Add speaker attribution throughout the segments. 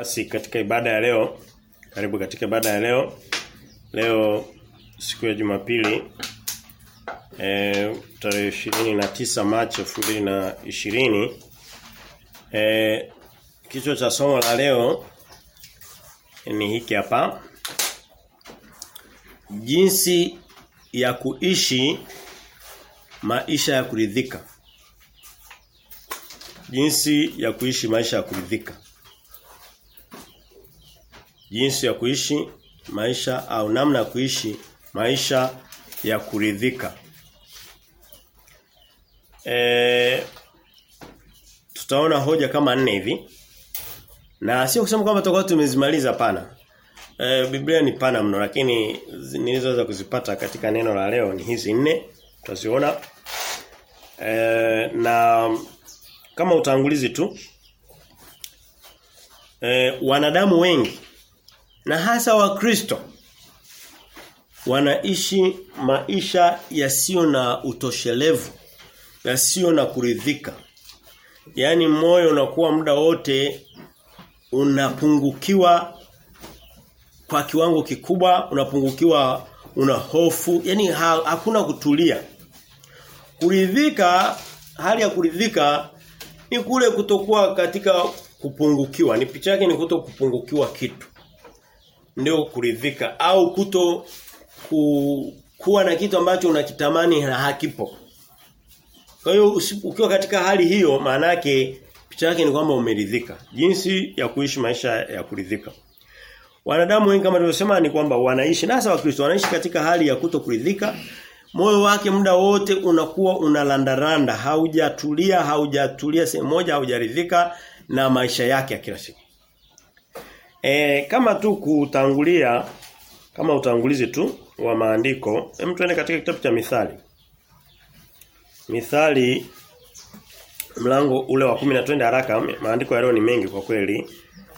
Speaker 1: Basi katika ibada ya leo, karibu katika ibada ya leo. Leo siku ya Jumapili eh tarehe 29 Machi 2020 eh kichwa cha somo la leo ni hiki hapa. Jinsi ya kuishi maisha ya kuridhika. Jinsi ya kuishi maisha ya kuridhika. Jinsi ya kuishi maisha au namna ya kuishi maisha ya kuridhika. E, tutaona hoja kama nne hivi. Na sio kusema kwamba tutakuwa tumezimaliza pana. E, Biblia ni pana mno lakini nilizoweza kuzipata katika neno la leo ni hizi nne. Tutaziona. E, na kama utangulizi tu e, wanadamu wengi na hasa wakristo wanaishi maisha yasiyo na utoshelevu yasiyo na kuridhika. Yaani moyo unakuwa muda wote unapungukiwa kwa kiwango kikubwa unapungukiwa una hofu. Yani ha, hakuna kutulia. Kuridhika hali ya kuridhika ni kule kutokuwa katika kupungukiwa. Ni picha yake ni kuto kupungukiwa kitu ndio kuridhika au kuto ku, kuwa na kitu ambacho unakitamani na hakipo. Kwa hiyo ukiwa katika hali hiyo maana yake picha yake ni kwamba umeridhika. Jinsi ya kuishi maisha ya kuridhika. Wanadamu wengi kama tulivyosema ni kwamba wanaishi na hasa wakristo wanaishi katika hali ya kuto kuridhika moyo wake muda wote unakuwa unalandaranda haujatulia haujatulia sehemu moja haujaridhika na maisha yake ya kila siku e, kama tu kutangulia kama utangulizi tu wa maandiko hem tuende katika kitabu cha mithali mithali mlango ule wa 10 twende haraka maandiko ya leo ni mengi kwa kweli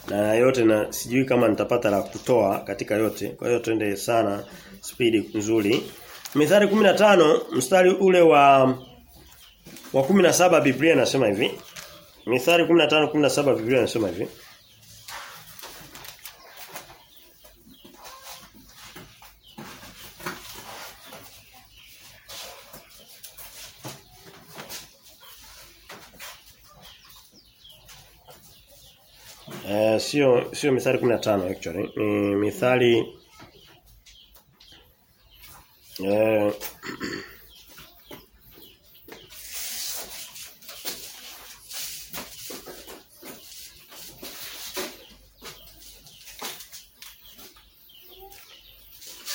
Speaker 1: na yote na sijui kama nitapata la kutoa katika yote kwa hiyo twende sana spidi nzuri Mithali 15 mstari ule wa wa 17 Biblia inasema hivi. Mithali 15 17 Biblia inasema hivi. Eh sio sio mithali 15 actually. Ni mithali eh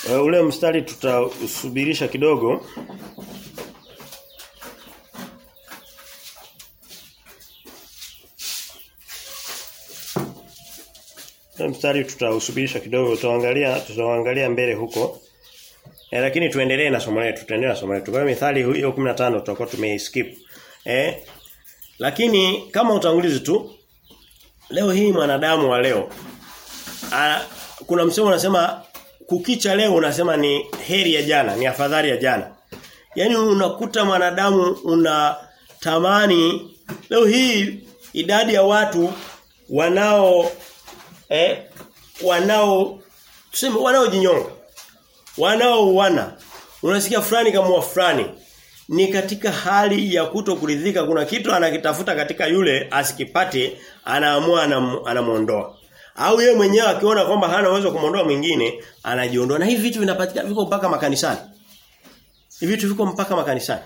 Speaker 1: Uh, ule mstari tutausubirisha kidogo. Mstari tutausubirisha kidogo, tutaangalia tutaangalia mbele huko. E, lakini tuendelee na somo letu, tuendelee na somo letu. Kwa mithali hiyo 15 tutakuwa tumeiskip. Eh? Lakini kama utangulizi tu leo hii mwanadamu wa leo a, kuna msemo unasema kukicha leo unasema ni heri ya jana, ni afadhali ya jana. Yaani unakuta mwanadamu una tamani leo hii idadi ya watu wanao eh wanao tuseme wanaojinyonga. Wanaouana. Unasikia fulani kama fulani. Ni katika hali ya kutokuridhika kuna kitu anakitafuta katika yule asikipate anaamua anamuondoa. Au yeye mwenyewe akiona kwamba hana uwezo kumondoa mwingine anajiondoa. Na hivi vitu vinapatikana viko mpaka makanisani. Hivi vitu viko mpaka makanisani.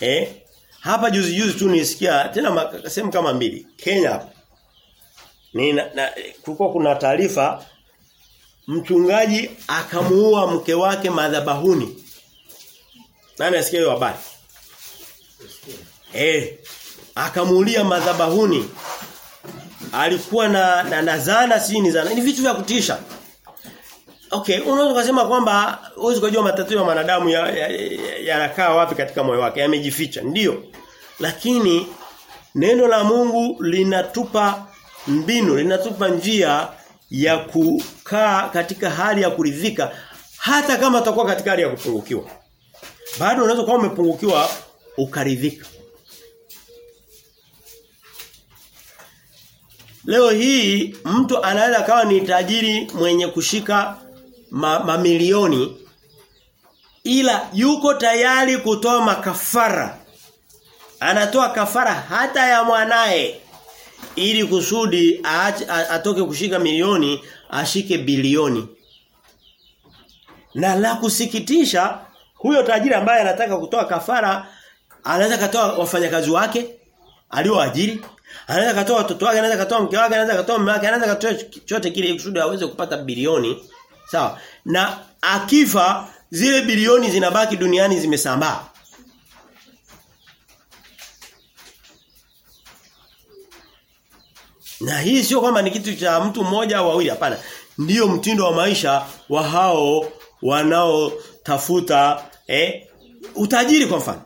Speaker 1: Eh hapa juzi juzi tu nisikia tena sehemu kama mbili. Kenya hapa ni na, na, kulikuwa kuna taarifa mchungaji akamuua mke wake madhabahuni. Nani asikia hiyo habari? Eh akamuulia madhabahuni. Alikuwa na na, na zana si ni zana ni vitu vya kutisha. Okay unaweza kusema kwamba huwezi kujua matatizo ya mwanadamu yanakaa ya, ya, ya wapi katika moyo wake yamejificha. Ndiyo lakini neno la Mungu linatupa mbinu linatupa njia ya kukaa katika hali ya kuridhika hata kama utakuwa katika hali ya kupungukiwa. Bado unaweza kuwa umepungukiwa ukaridhika. Leo hii mtu anaweza kawa ni tajiri mwenye kushika ma, mamilioni ila yuko tayari kutoa makafara. Anatoa kafara hata ya mwanae ili kusudi aache, atoke kushika milioni ashike bilioni. Na la kusikitisha huyo tajiri ambaye anataka kutoa kafara anaweza katoa wafanyakazi wake alioajiri anaweza katoa watoto wake anaweza katoa mke wake anaweza katoa mume wake anaweza katoa chochote kile kusudi aweze kupata bilioni. Sawa. Na akifa zile bilioni zinabaki duniani zimesambaa na hii sio kwamba ni kitu cha mtu mmoja au wawili hapana ndio mtindo wa maisha wa hao wanaotafuta eh utajiri kwa mfano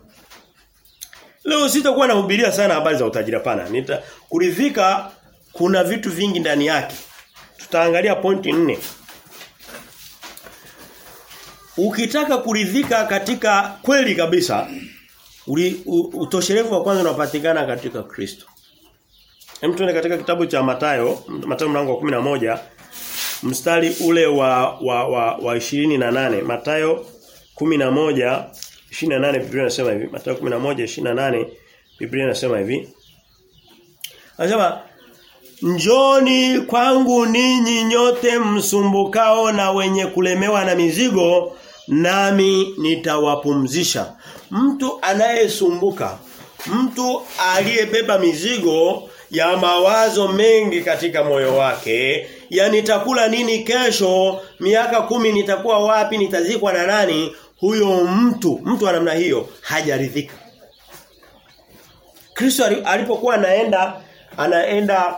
Speaker 1: Leo sitakuwa nahubiria sana habari za utajiri hapana. Nita kuridhika kuna vitu vingi ndani yake. Tutaangalia pointi nne. Ukitaka kuridhika katika kweli kabisa uli, utoshelevu wa kwanza unapatikana katika Kristo. Hem tuende katika kitabu cha Matayo, Matayo mlango wa moja mstari ule wa wa wa, wa 28. Matayo 11 28 Biblia inasema hivi. Mathayo 11:28 Biblia inasema hivi. Anasema Njoni kwangu ninyi nyote msumbukao na wenye kulemewa na mizigo nami nitawapumzisha. Mtu anayesumbuka, mtu aliyebeba mizigo ya mawazo mengi katika moyo wake, ya nitakula nini kesho, miaka kumi nitakuwa wapi, nitazikwa na nani, huyo mtu mtu wa namna hiyo hajaridhika. Kristo alipokuwa anaenda anaenda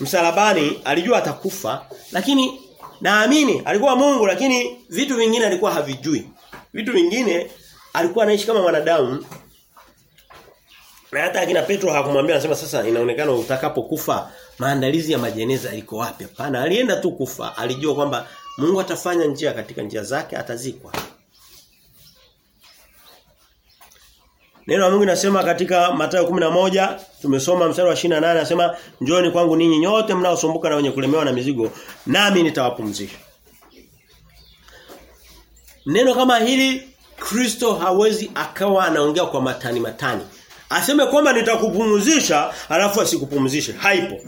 Speaker 1: msalabani alijua atakufa lakini naamini alikuwa Mungu lakini vitu vingine alikuwa havijui. Vitu vingine alikuwa anaishi kama wanadamu. Na hata akina Petro hakumwambia anasema sasa inaonekana utakapokufa maandalizi ya majeneza iko wapi? Hapana, alienda tu kufa. Alijua kwamba Mungu atafanya njia katika njia zake atazikwa. Neno la Mungu linasema katika Mathayo 11 tumesoma mstari wa 28 anasema njooni kwangu ninyi nyote mnaosumbuka na wenye kulemewa na mizigo nami nitawapumzisha. Neno kama hili Kristo hawezi akawa anaongea kwa matani matani. Aseme kwamba nitakupumzisha alafu asikupumzishe. Haipo.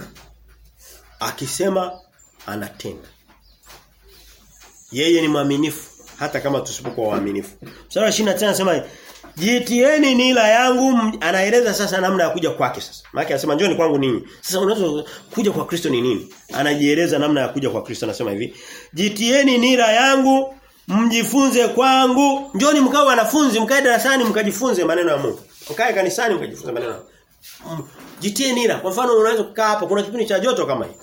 Speaker 1: Akisema anatenda. Yeye ni mwaminifu hata kama tusipokuwa waaminifu. Mstari wa 29 anasema Jitieni nila yangu anaeleza sasa namna ya kuja kwake sasa. Maana anasema njoni kwangu ninyi. Sasa unaweza kuja kwa Kristo ni nini? Anajieleza namna ya kuja kwa Kristo anasema hivi. Jitieni nila yangu mjifunze kwangu. Njoni mkao wanafunzi mkae darasani mkajifunze maneno ya Mungu. Mkae kanisani ukajifunza maneno Mungu. Jitie nira. Kwa mfano unaweza kukaa hapa kuna kipindi cha joto kama hiki.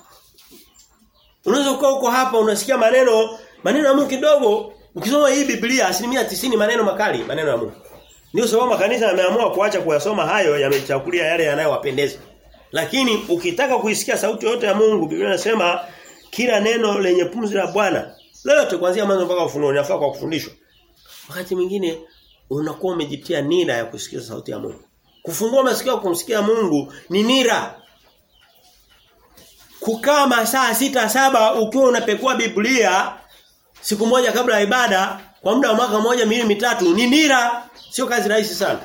Speaker 1: Unaweza kukaa huko hapa unasikia maneno maneno ya Mungu kidogo ukisoma hii Biblia asilimia tisini maneno makali maneno ya Mungu. Ndio sababu makanisa yameamua kuacha kuyasoma hayo yamechakulia yale yanayowapendeza. Lakini ukitaka kuisikia sauti yote ya Mungu Biblia inasema kila neno lenye pumzi la Bwana lote kuanzia mwanzo mpaka ufunuo linafaa kwa kufundishwa. Wakati mwingine unakuwa umejitia nira ya kusikia sauti ya Mungu. Kufungua masikio kumsikia Mungu ni nira. Kukaa masaa sita saba ukiwa unapekua Biblia siku moja kabla ya ibada kwa muda wa mwaka mmoja miwili mitatu ni nira. Sio kazi rahisi sana.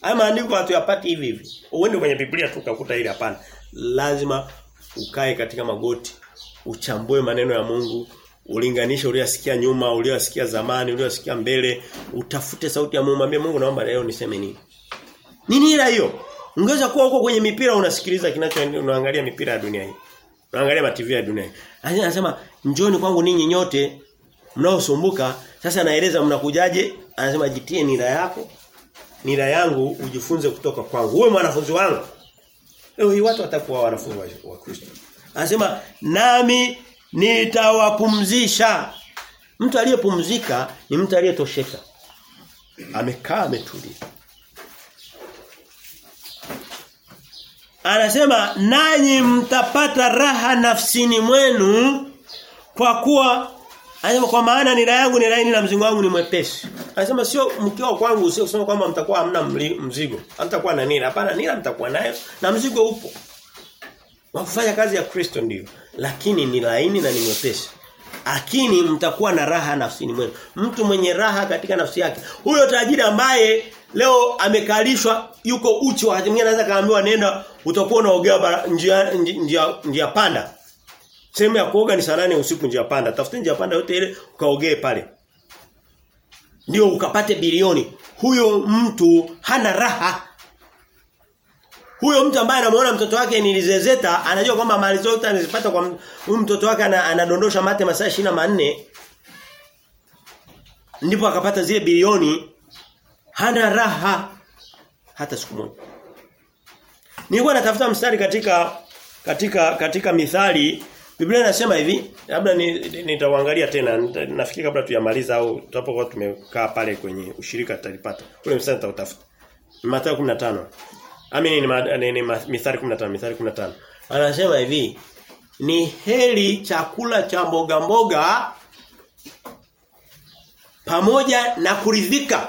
Speaker 1: Haya maandiko hatuyapati hivi hivi. Uende kwenye Biblia tu ukakuta ile hapana. Lazima ukae katika magoti, uchambue maneno ya Mungu, ulinganishe uliyosikia nyuma, uliyosikia zamani, uliyosikia mbele, utafute sauti ya Mungu, mwambie Mungu naomba leo niseme nini. Nini ila hiyo? Ungeweza kuwa huko kwenye mipira unasikiliza kinacho unaangalia mipira ya dunia hii. Unaangalia TV ya dunia hii. Anasema njoni kwangu ninyi nyote mnaosumbuka. Sasa anaeleza mnakujaje? Anasema jitie nira yako. Nira yangu ujifunze kutoka kwangu. Uwe mwanafunzi wangu. Leo hii watu watakuwa wanafunzi wa Kristo. Anasema nami nitawapumzisha. Mtu aliyepumzika ni mtu aliyetosheka. Amekaa ametulia. Anasema nanyi mtapata raha nafsini mwenu kwa kuwa anasema kwa maana nira yangu ni laini na mzigo wangu ni mwepesi. Anasema sio mkiwa kwangu sio kusema kwamba mtakuwa hamna mzigo. Hamtakuwa na nira. Hapana nira mtakuwa nayo na mzigo upo. Wakufanya kazi ya Kristo ndio lakini ni laini na ni mwepesi lakini mtakuwa na raha nafsini mwenu. Mtu mwenye raha katika nafsi yake. Huyo tajiri ambaye leo amekalishwa yuko uchi wakati mwingine anaweza kaambiwa nenda utakuwa unaogea njia, njia njia panda. Sehemu ya kuoga ni saa nane usiku njia panda. Tafuta njia panda yote ile ukaogee pale. Ndio ukapate bilioni. Huyo mtu hana raha huyo mtu ambaye anamuona mtoto wake nilizezeta anajua kwamba mali zote anazipata kwa huyu mtoto wake anadondosha mate masaa manne ndipo akapata zile bilioni hana raha hata siku moja. Nilikuwa natafuta mstari katika katika katika mithali Biblia inasema hivi labda nitaangalia ni tena nafikiri kabla tuyamaliza au tutapokuwa tumekaa pale kwenye ushirika tutalipata. Ule mstari nitautafuta. Mathayo 15 Amini ni, ni, ni mithali 15 mithali 15 anasema hivi ni heri chakula cha mboga mboga pamoja na kuridhika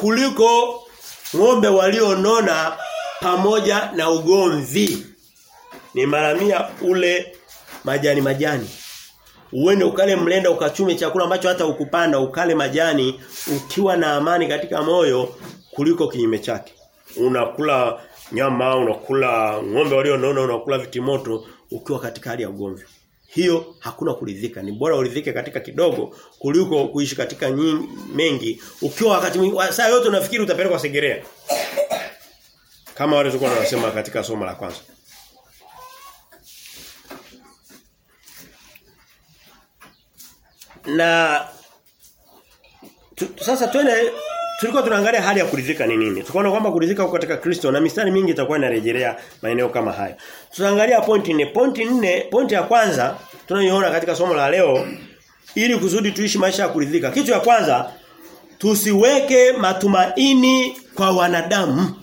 Speaker 1: kuliko ng'ombe walionona pamoja na ugomvi. Ni maramia ule majani majani. Uende ukale mlenda ukachume chakula ambacho hata ukupanda ukale majani ukiwa na amani katika moyo kuliko kinyume chake. Unakula nyama unakula ng'ombe walionona unakula vitimoto ukiwa katika hali ya ugomvi. Hiyo hakuna kuridhika. Ni bora uridhike katika kidogo kuliko kuishi katika nyingi, mengi ukiwa wakati saa yote unafikiri utapelekwa segerea. Kama wale tulikuwa tunasema katika somo la kwanza. Na tu, sasa twende tulikuwa tunaangalia hali ya kuridhika ni nini. Tukaona kwamba kuridhika huko katika Kristo na mistari mingi itakuwa inarejelea maeneo kama haya. Tutaangalia pointi nne. Pointi nne, pointi ya kwanza tunayoiona katika somo la leo ili kuzudi tuishi maisha ya kuridhika. Kitu ya kwanza tusiweke matumaini kwa wanadamu.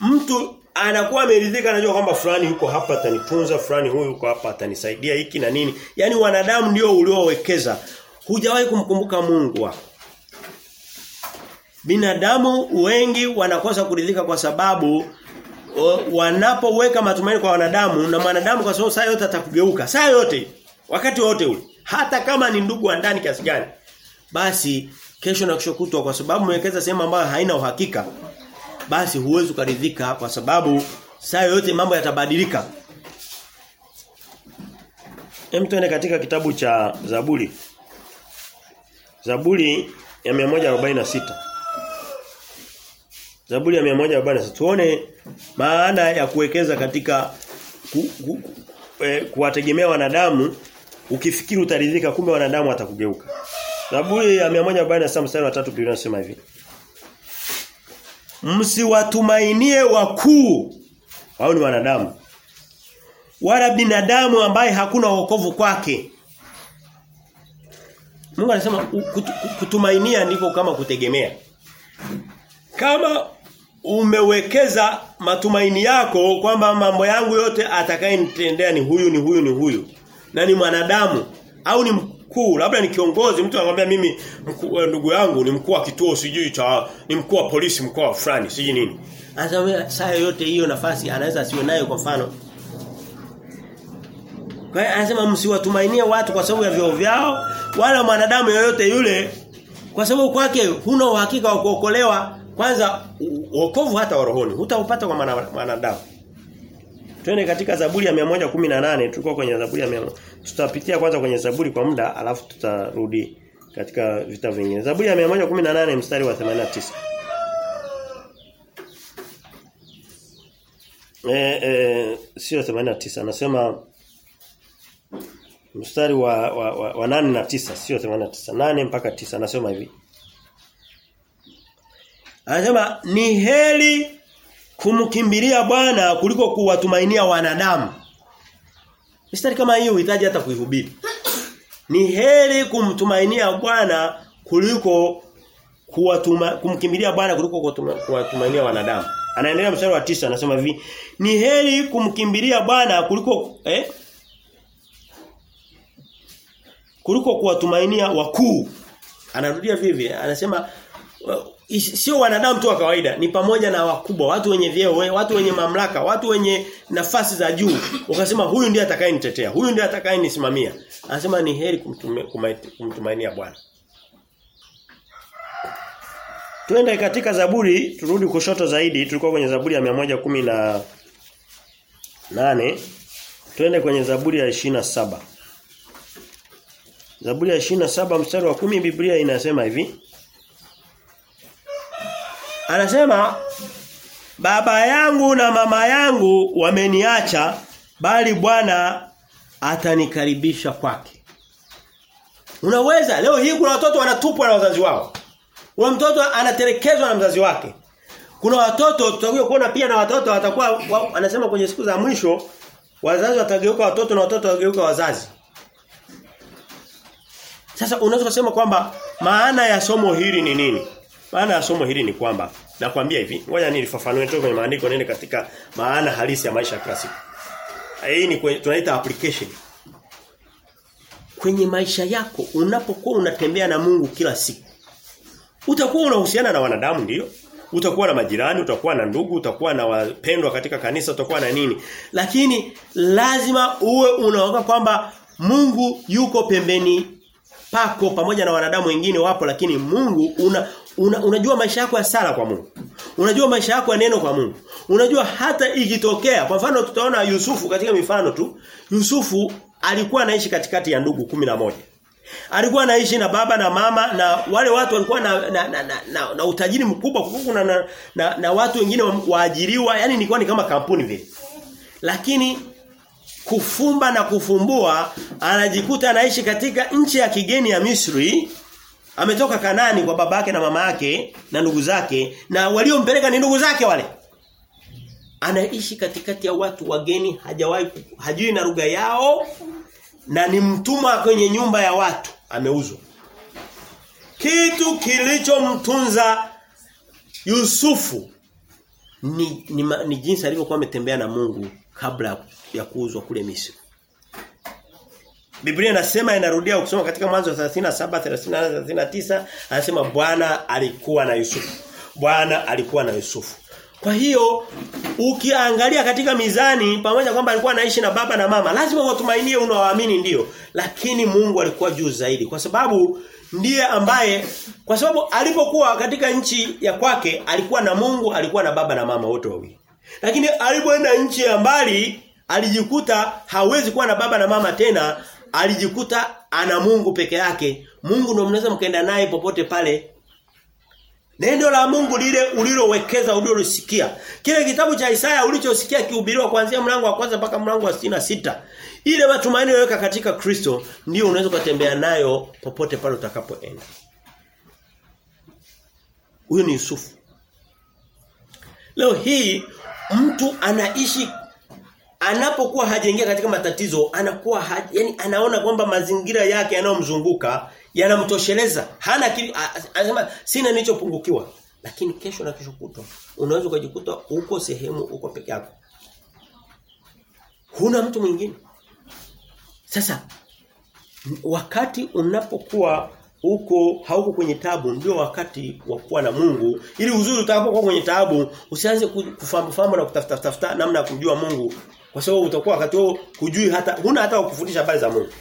Speaker 1: Mtu anakuwa ameridhika anajua kwamba fulani yuko hapa atanitunza, fulani huyu yuko hapa atanisaidia hiki na nini. Yaani wanadamu ndio uliowekeza. Hujawahi kumkumbuka Mungu wako. Binadamu wengi wanakosa kuridhika kwa sababu wanapoweka matumaini kwa wanadamu na mwanadamu kwa sababu saa yote atakugeuka. Saa yote wakati wote ule. Hata kama ni ndugu wa ndani kiasi gani. Basi kesho na kesho kutwa kwa sababu umewekeza sehemu ambayo haina uhakika. Basi huwezi kuridhika kwa sababu saa yote mambo yatabadilika. Hem tuende katika kitabu cha Zaburi. Zaburi ya 146. Zaburi ya 140 Tuone maana ya kuwekeza katika ku, ku, ku, eh, kuwategemea wanadamu ukifikiri utaridhika kumbe wanadamu watakugeuka. Zaburi ya 140 mstari wa 3 Biblia inasema hivi. Msiwatumainie wakuu wao ni wanadamu. Wala binadamu ambaye hakuna wokovu kwake. Mungu anasema kutumainia ndiko kama kutegemea. Kama umewekeza matumaini yako kwamba mambo yangu yote atakayenitendea ni huyu ni huyu ni huyu. Na ni mwanadamu au ni mkuu labda ni kiongozi mtu anakuambia mimi mkuu, ndugu yangu ni mkuu wa kituo sijui cha ni mkuu wa polisi mkuu wa fulani sijui nini. Anasema saa yote hiyo nafasi anaweza asiwe nayo kwa mfano. Kwa hiyo anasema msiwatumainie watu kwa sababu ya vyao vyao wala mwanadamu yoyote yule kwa sababu kwake huna uhakika wa kuokolewa kwanza wokovu hata wa rohoni hutaupata kwa mwanadamu Twende katika Zaburi ya 118 tulikuwa kwenye Zaburi ya 100. Tutapitia kwanza kwenye Zaburi kwa muda alafu tutarudi katika vita vingine. Zaburi ya 118 mstari wa 89. Eh eh sio 89 anasema mstari wa, wa 8 na 9 sio 89 8 mpaka 9 anasema hivi Anasema ni heri kumkimbilia Bwana kuliko kuwatumainia wanadamu. Mistari kama hiyo uhitaji hata kuihubiri. Ni heri kumtumainia Bwana kuliko kuwatuma kumkimbilia Bwana kuliko kuwatumainia wanadamu. Anaendelea mstari wa tisa anasema hivi, ni heri kumkimbilia Bwana kuliko eh kuliko kuwatumainia wakuu. Anarudia vivi, anasema sio wanadamu tu wa kawaida ni pamoja na wakubwa watu wenye vyeo watu wenye mamlaka watu wenye nafasi za juu. Ukasema huyu ndiye atakayenitetea huyu ndiye atakayenisimamia. Anasema ni heri kumtumainia Bwana. Tuende katika Zaburi turudi kushoto zaidi. Tulikuwa kwenye Zaburi ya 110 na nane. Tuende kwenye Zaburi ya 27 Zaburi ya 27 mstari wa kumi Biblia inasema hivi Anasema baba yangu na mama yangu wameniacha bali Bwana atanikaribisha kwake. Unaweza leo hii kuna watoto wanatupwa na wazazi wao. Kuna mtoto anatelekezwa na mzazi wake. Kuna watoto tutakuja kuona pia na watoto watakuwa anasema kwenye siku za mwisho wazazi watageuka watoto na watoto watageuka wazazi. Sasa unaweza kusema kwamba maana ya somo hili ni nini? Maana ya somo hili ni kwamba nakwambia hivi, ngoja nilifafanue tu kwenye maandiko nene katika maana halisi ya maisha ya. Hii ni tunaita application. Kwenye maisha yako unapokuwa unatembea na Mungu kila siku. Utakuwa unahusiana na wanadamu ndiyo Utakuwa na majirani, utakuwa na ndugu, utakuwa na wapendwa katika kanisa, utakuwa na nini. Lakini lazima uwe unaoga kwamba Mungu yuko pembeni pako pamoja na wanadamu wengine wapo lakini Mungu una, una unajua maisha yako ya sala kwa Mungu. Unajua maisha yako ya neno kwa Mungu. Unajua hata ikitokea kwa mfano tutaona Yusufu katika mifano tu. Yusufu alikuwa anaishi katikati ya ndugu kumi na moja Alikuwa anaishi na baba na mama na wale watu walikuwa na na, na, na, na, na utajiri mkubwa kuku na, na, na, watu wengine waajiriwa yani nilikuwa ni kama kampuni vile. Lakini kufumba na kufumbua anajikuta anaishi katika nchi ya kigeni ya Misri ametoka Kanani kwa baba babake na mama yake na ndugu zake na waliompeleka ni ndugu zake wale anaishi katikati ya watu wageni hajawahi hajui na lugha yao na ni mtumwa kwenye nyumba ya watu ameuzwa kitu kilichomtunza Yusufu ni, ni, ni jinsi alivyokuwa ametembea na Mungu kabla ya kuuzwa kule Misri. Biblia inasema inarudia ukisoma katika mwanzo 37 38 39 anasema Bwana alikuwa na Yusufu. Bwana alikuwa na Yusufu. Kwa hiyo ukiangalia katika mizani pamoja kwamba alikuwa anaishi na baba na mama lazima watumainie unaoamini ndio lakini Mungu alikuwa juu zaidi kwa sababu ndiye ambaye kwa sababu alipokuwa katika nchi ya kwake alikuwa na Mungu alikuwa na baba na mama wote wawili lakini alipoenda nchi ya mbali alijikuta hawezi kuwa na baba na mama tena alijikuta ana Mungu peke yake Mungu ndio mnaweza mkaenda naye popote pale Neno la Mungu lile ulilowekeza ulilosikia. Kile kitabu cha Isaya ulichosikia kihubiriwa kuanzia mlango wa kwanza mpaka mlango wa sita sita Ile matumaini yaweka katika Kristo ndio unaweza kutembea nayo popote pale utakapoenda. Huyu ni Yusufu. Leo hii mtu anaishi anapokuwa hajaingia katika matatizo anakuwa haji, yani anaona kwamba mazingira yake yanayomzunguka yanamtosheleza. Hana anasema sina nilichopungukiwa. Lakini kesho na kesho kutwa unaweza ukajikuta uko sehemu uko peke yako. Huna mtu mwingine. Sasa wakati unapokuwa uko hauko kwenye tabu ndio wakati wa kuwa na Mungu. Ili uzuri utakapokuwa kwenye tabu usianze kufamba famba na kutafuta tafuta namna ya kumjua Mungu kwa sababu utakuwa wakati huo hujui hata huna hata kufundisha habari za Mungu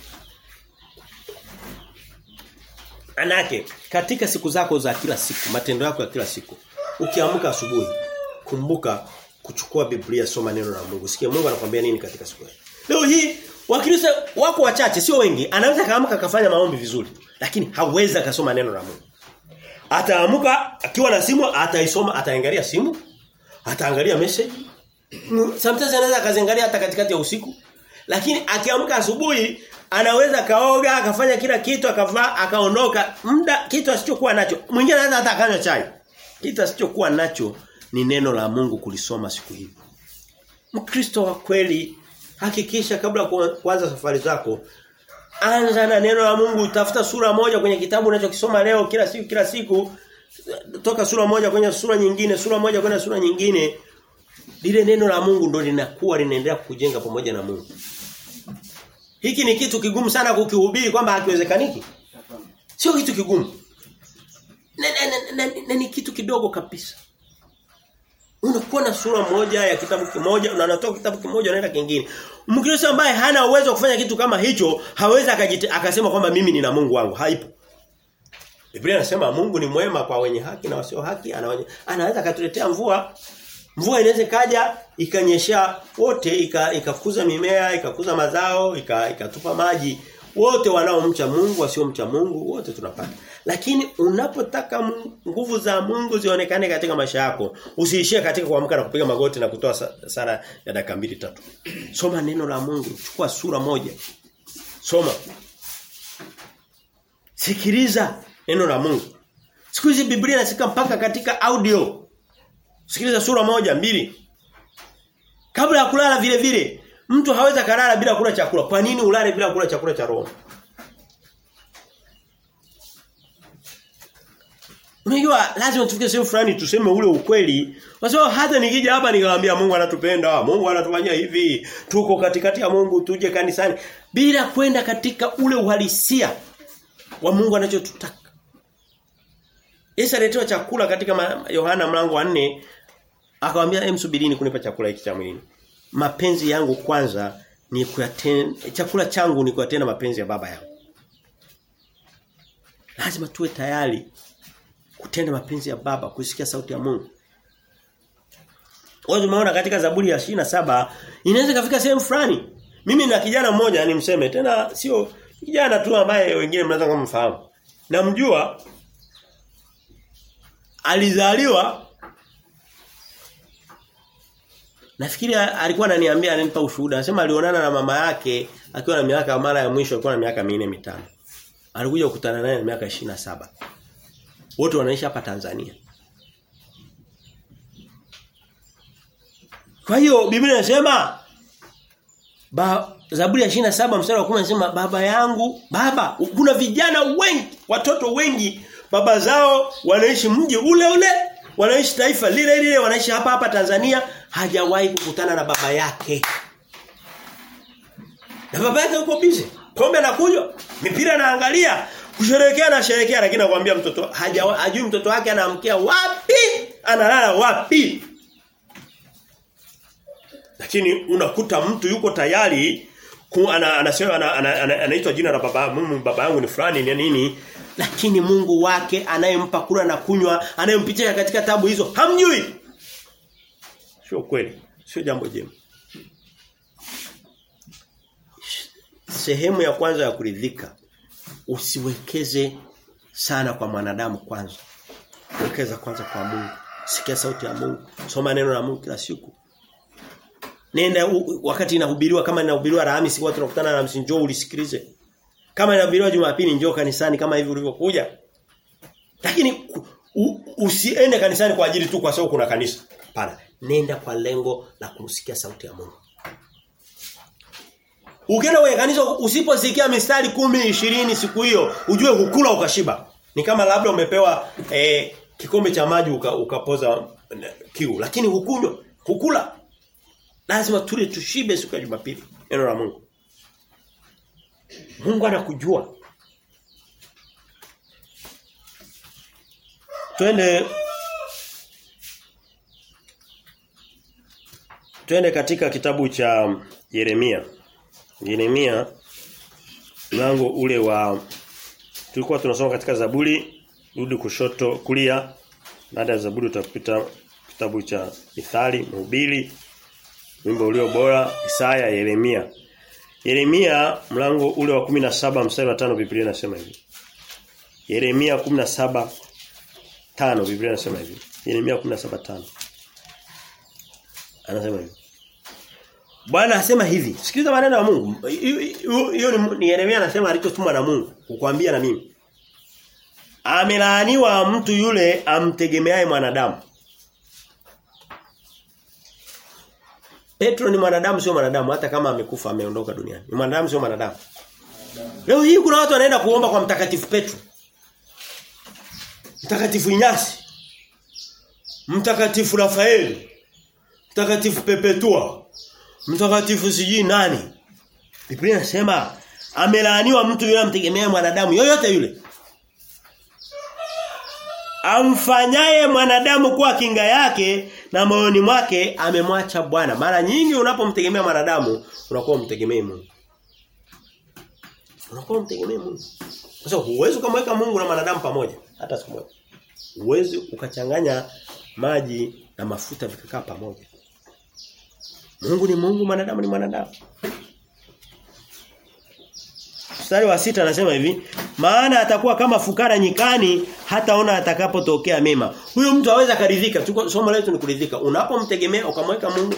Speaker 1: Anake katika siku zako za kila siku, matendo yako ya kila siku. Ukiamka asubuhi, kumbuka kuchukua Biblia soma neno la Mungu. Sikia Mungu anakuambia nini katika siku hiyo. Leo hii Wakristo wako wachache sio wengi. Anaweza kaamka akafanya maombi vizuri, lakini hawezi akasoma neno la Mungu. Ataamka akiwa na simu, ataisoma, ataangalia simu, ataangalia message. Sometimes anaweza akaziangalia hata katikati ya usiku. Lakini akiamka asubuhi anaweza kaoga akafanya kila kitu akavaa akaondoka. Muda kitu asichokuwa nacho. Mwingine anaweza hata akanywa chai. Kitu asichokuwa nacho ni neno la Mungu kulisoma siku hiyo Mkristo wa kweli hakikisha kabla kuanza safari zako anza na neno la Mungu. Tafuta sura moja kwenye kitabu unachokisoma leo kila siku kila siku. Toka sura moja kwenye sura nyingine sura moja kwenda sura nyingine lile neno la Mungu ndo linakuwa linaendelea kukujenga pamoja na Mungu hiki ni kitu kigumu sana kukihubiri kwamba hakiwezekaniki. Sio kitu kigumu. na, na, na, na, na ni kitu kidogo kabisa. Unakuwa na sura moja ya kitabu kimoja na unatoka kitabu kimoja unaenda kingine. Mkristo ambaye hana uwezo kufanya kitu kama hicho hawezi akasema kwamba mimi nina Mungu wangu. Haipo. Biblia inasema Mungu ni mwema kwa wenye haki na wasio haki. Ana anaweza akatuletea mvua. Mvua inaweza kaja ikanyesha wote ikakuza mimea, ikakuza mazao, ikatupa maji. Wote wanaomcha Mungu, wasiomcha Mungu, wote tunapata. Lakini unapotaka nguvu za Mungu zionekane katika maisha yako, usiishie katika kuamka na kupiga magoti na kutoa sala ya dakika mbili tatu. Soma neno la Mungu, chukua sura moja. Soma. Sikiliza neno la Mungu. Siku hizi Biblia inasika mpaka katika audio. Sikiliza sura moja, mbili. Kabla ya kulala vile vile, mtu hawezi kulala bila kula chakula. Kwa nini ulale bila kula chakula cha roho? Unajua lazima tufike sehemu fulani tuseme ule ukweli. Kwa sababu hata nikija hapa nikamwambia Mungu anatupenda, Mungu anatufanyia hivi, tuko katikati ya Mungu tuje kanisani bila kwenda katika ule uhalisia wa Mungu anachotutaka. Yesu alitoa chakula katika Yohana mlango wa 4 akamwambia hem subirini kunipa chakula hiki cha mwilini. Mapenzi yangu kwanza ni kuyatenda chakula changu ni kuyatenda mapenzi ya baba yangu. Lazima tuwe tayari kutenda mapenzi ya baba, kusikia sauti ya Mungu. Wewe umeona katika Zaburi ya saba inaweza kafika sehemu fulani. Mimi na kijana mmoja nimseme tena sio kijana tu ambaye wengine mnaweza kumfahamu. Namjua alizaliwa Nafikiri alikuwa ananiambia ananipa ushuhuda. Anasema alionana na mama yake akiwa na miaka mara ya mwisho alikuwa na miaka minne mitano. Alikuja kukutana naye na miaka saba Wote wanaishi hapa Tanzania. Kwa hiyo Biblia inasema ba Zaburi ya saba mstari wa 10 anasema baba yangu baba kuna vijana wengi watoto wengi baba zao wanaishi mji ule ule wanaishi taifa lile lile wanaishi hapa hapa Tanzania hajawahi kukutana na baba yake. Na baba yake yuko busy. Pombe anakunywa mipira anaangalia kusherehekea na sherehekea lakini anakuambia mtoto hajui mtoto wake anaamkia wapi analala wapi. Lakini unakuta mtu yuko tayari anasema anaitwa ana, ana, ana, ana, ana jina la baba Mungu baba yangu ni fulani ni nini lakini Mungu wake anayempa kula na kunywa anayempitia katika tabu hizo hamjui. Sio kweli. Sio jambo jema. Sehemu ya kwanza ya kuridhika usiwekeze sana kwa mwanadamu kwanza. Wekeza kwanza kwa Mungu. Sikia sauti ya Mungu. Soma neno la Mungu kila siku. Nenda wakati inahubiriwa kama inahubiriwa Alhamisi watu tunakutana Alhamisi njoo ulisikilize. Kama inavyoelewa Jumapili njoo kanisani kama hivi ulivyokuja. Lakini usiende kanisani kwa ajili tu kwa sababu kuna kanisa. Hapana. Nenda kwa lengo la kumsikia sauti ya Mungu. Ukienda kwenye kanisa usiposikia mistari kumi ishirini siku hiyo ujue hukula ukashiba. Ni kama labda umepewa eh, kikombe cha maji uka, ukapoza kiu lakini hukunywa hukula Lazima tule tushibe siku ya Jumapili. Neno la Mungu. Mungu anakujua. Twende Twende katika kitabu cha Yeremia. Yeremia mlango ule wa tulikuwa tunasoma katika Zaburi rudi kushoto kulia baada ya Zaburi utapita kitabu cha Ithali, Mhubiri, wimbo ulio bora, Isaya, Yeremia. Yeremia mlango ule wa 17 mstari wa 5 Biblia inasema hivi. Yeremia 17 5 Biblia inasema hivi. Yeremia 17:5. Anasema hivi. Bwana asema hivi. Sikiliza maneno ya Mungu. Hiyo ni, ni Yeremia anasema alichotumwa na Mungu kukwambia na mimi. Amelaaniwa mtu yule amtegemeaye mwanadamu. Petro ni mwanadamu sio mwanadamu hata kama amekufa ameondoka duniani. Ni mwanadamu sio mwanadamu. Leo hii kuna watu wanaenda kuomba kwa mtakatifu Petro. Mtakatifu Inyasi. Mtakatifu Rafaeli. Mtakatifu Pepetua. Mtakatifu sijui nani. Biblia inasema amelaaniwa mtu yule amtegemea mwanadamu yoyote yule. Amfanyaye mwanadamu kuwa kinga yake na moyoni mwake amemwacha Bwana. Mara nyingi unapomtegemea mwanadamu unakuwa umtegemei Mungu. Unakuwa umtegemei Mungu. Kwa sababu huwezi kumweka Mungu na mwanadamu pamoja hata siku moja. Huwezi ukachanganya maji na mafuta vikakaa pamoja. Mungu ni Mungu, mwanadamu ni mwanadamu. Mstari wa sita anasema hivi, maana atakuwa kama fukara nyikani hataona atakapotokea mema. Huyo mtu aweza karidhika. Somo letu ni kuridhika. Unapomtegemea ukamweka Mungu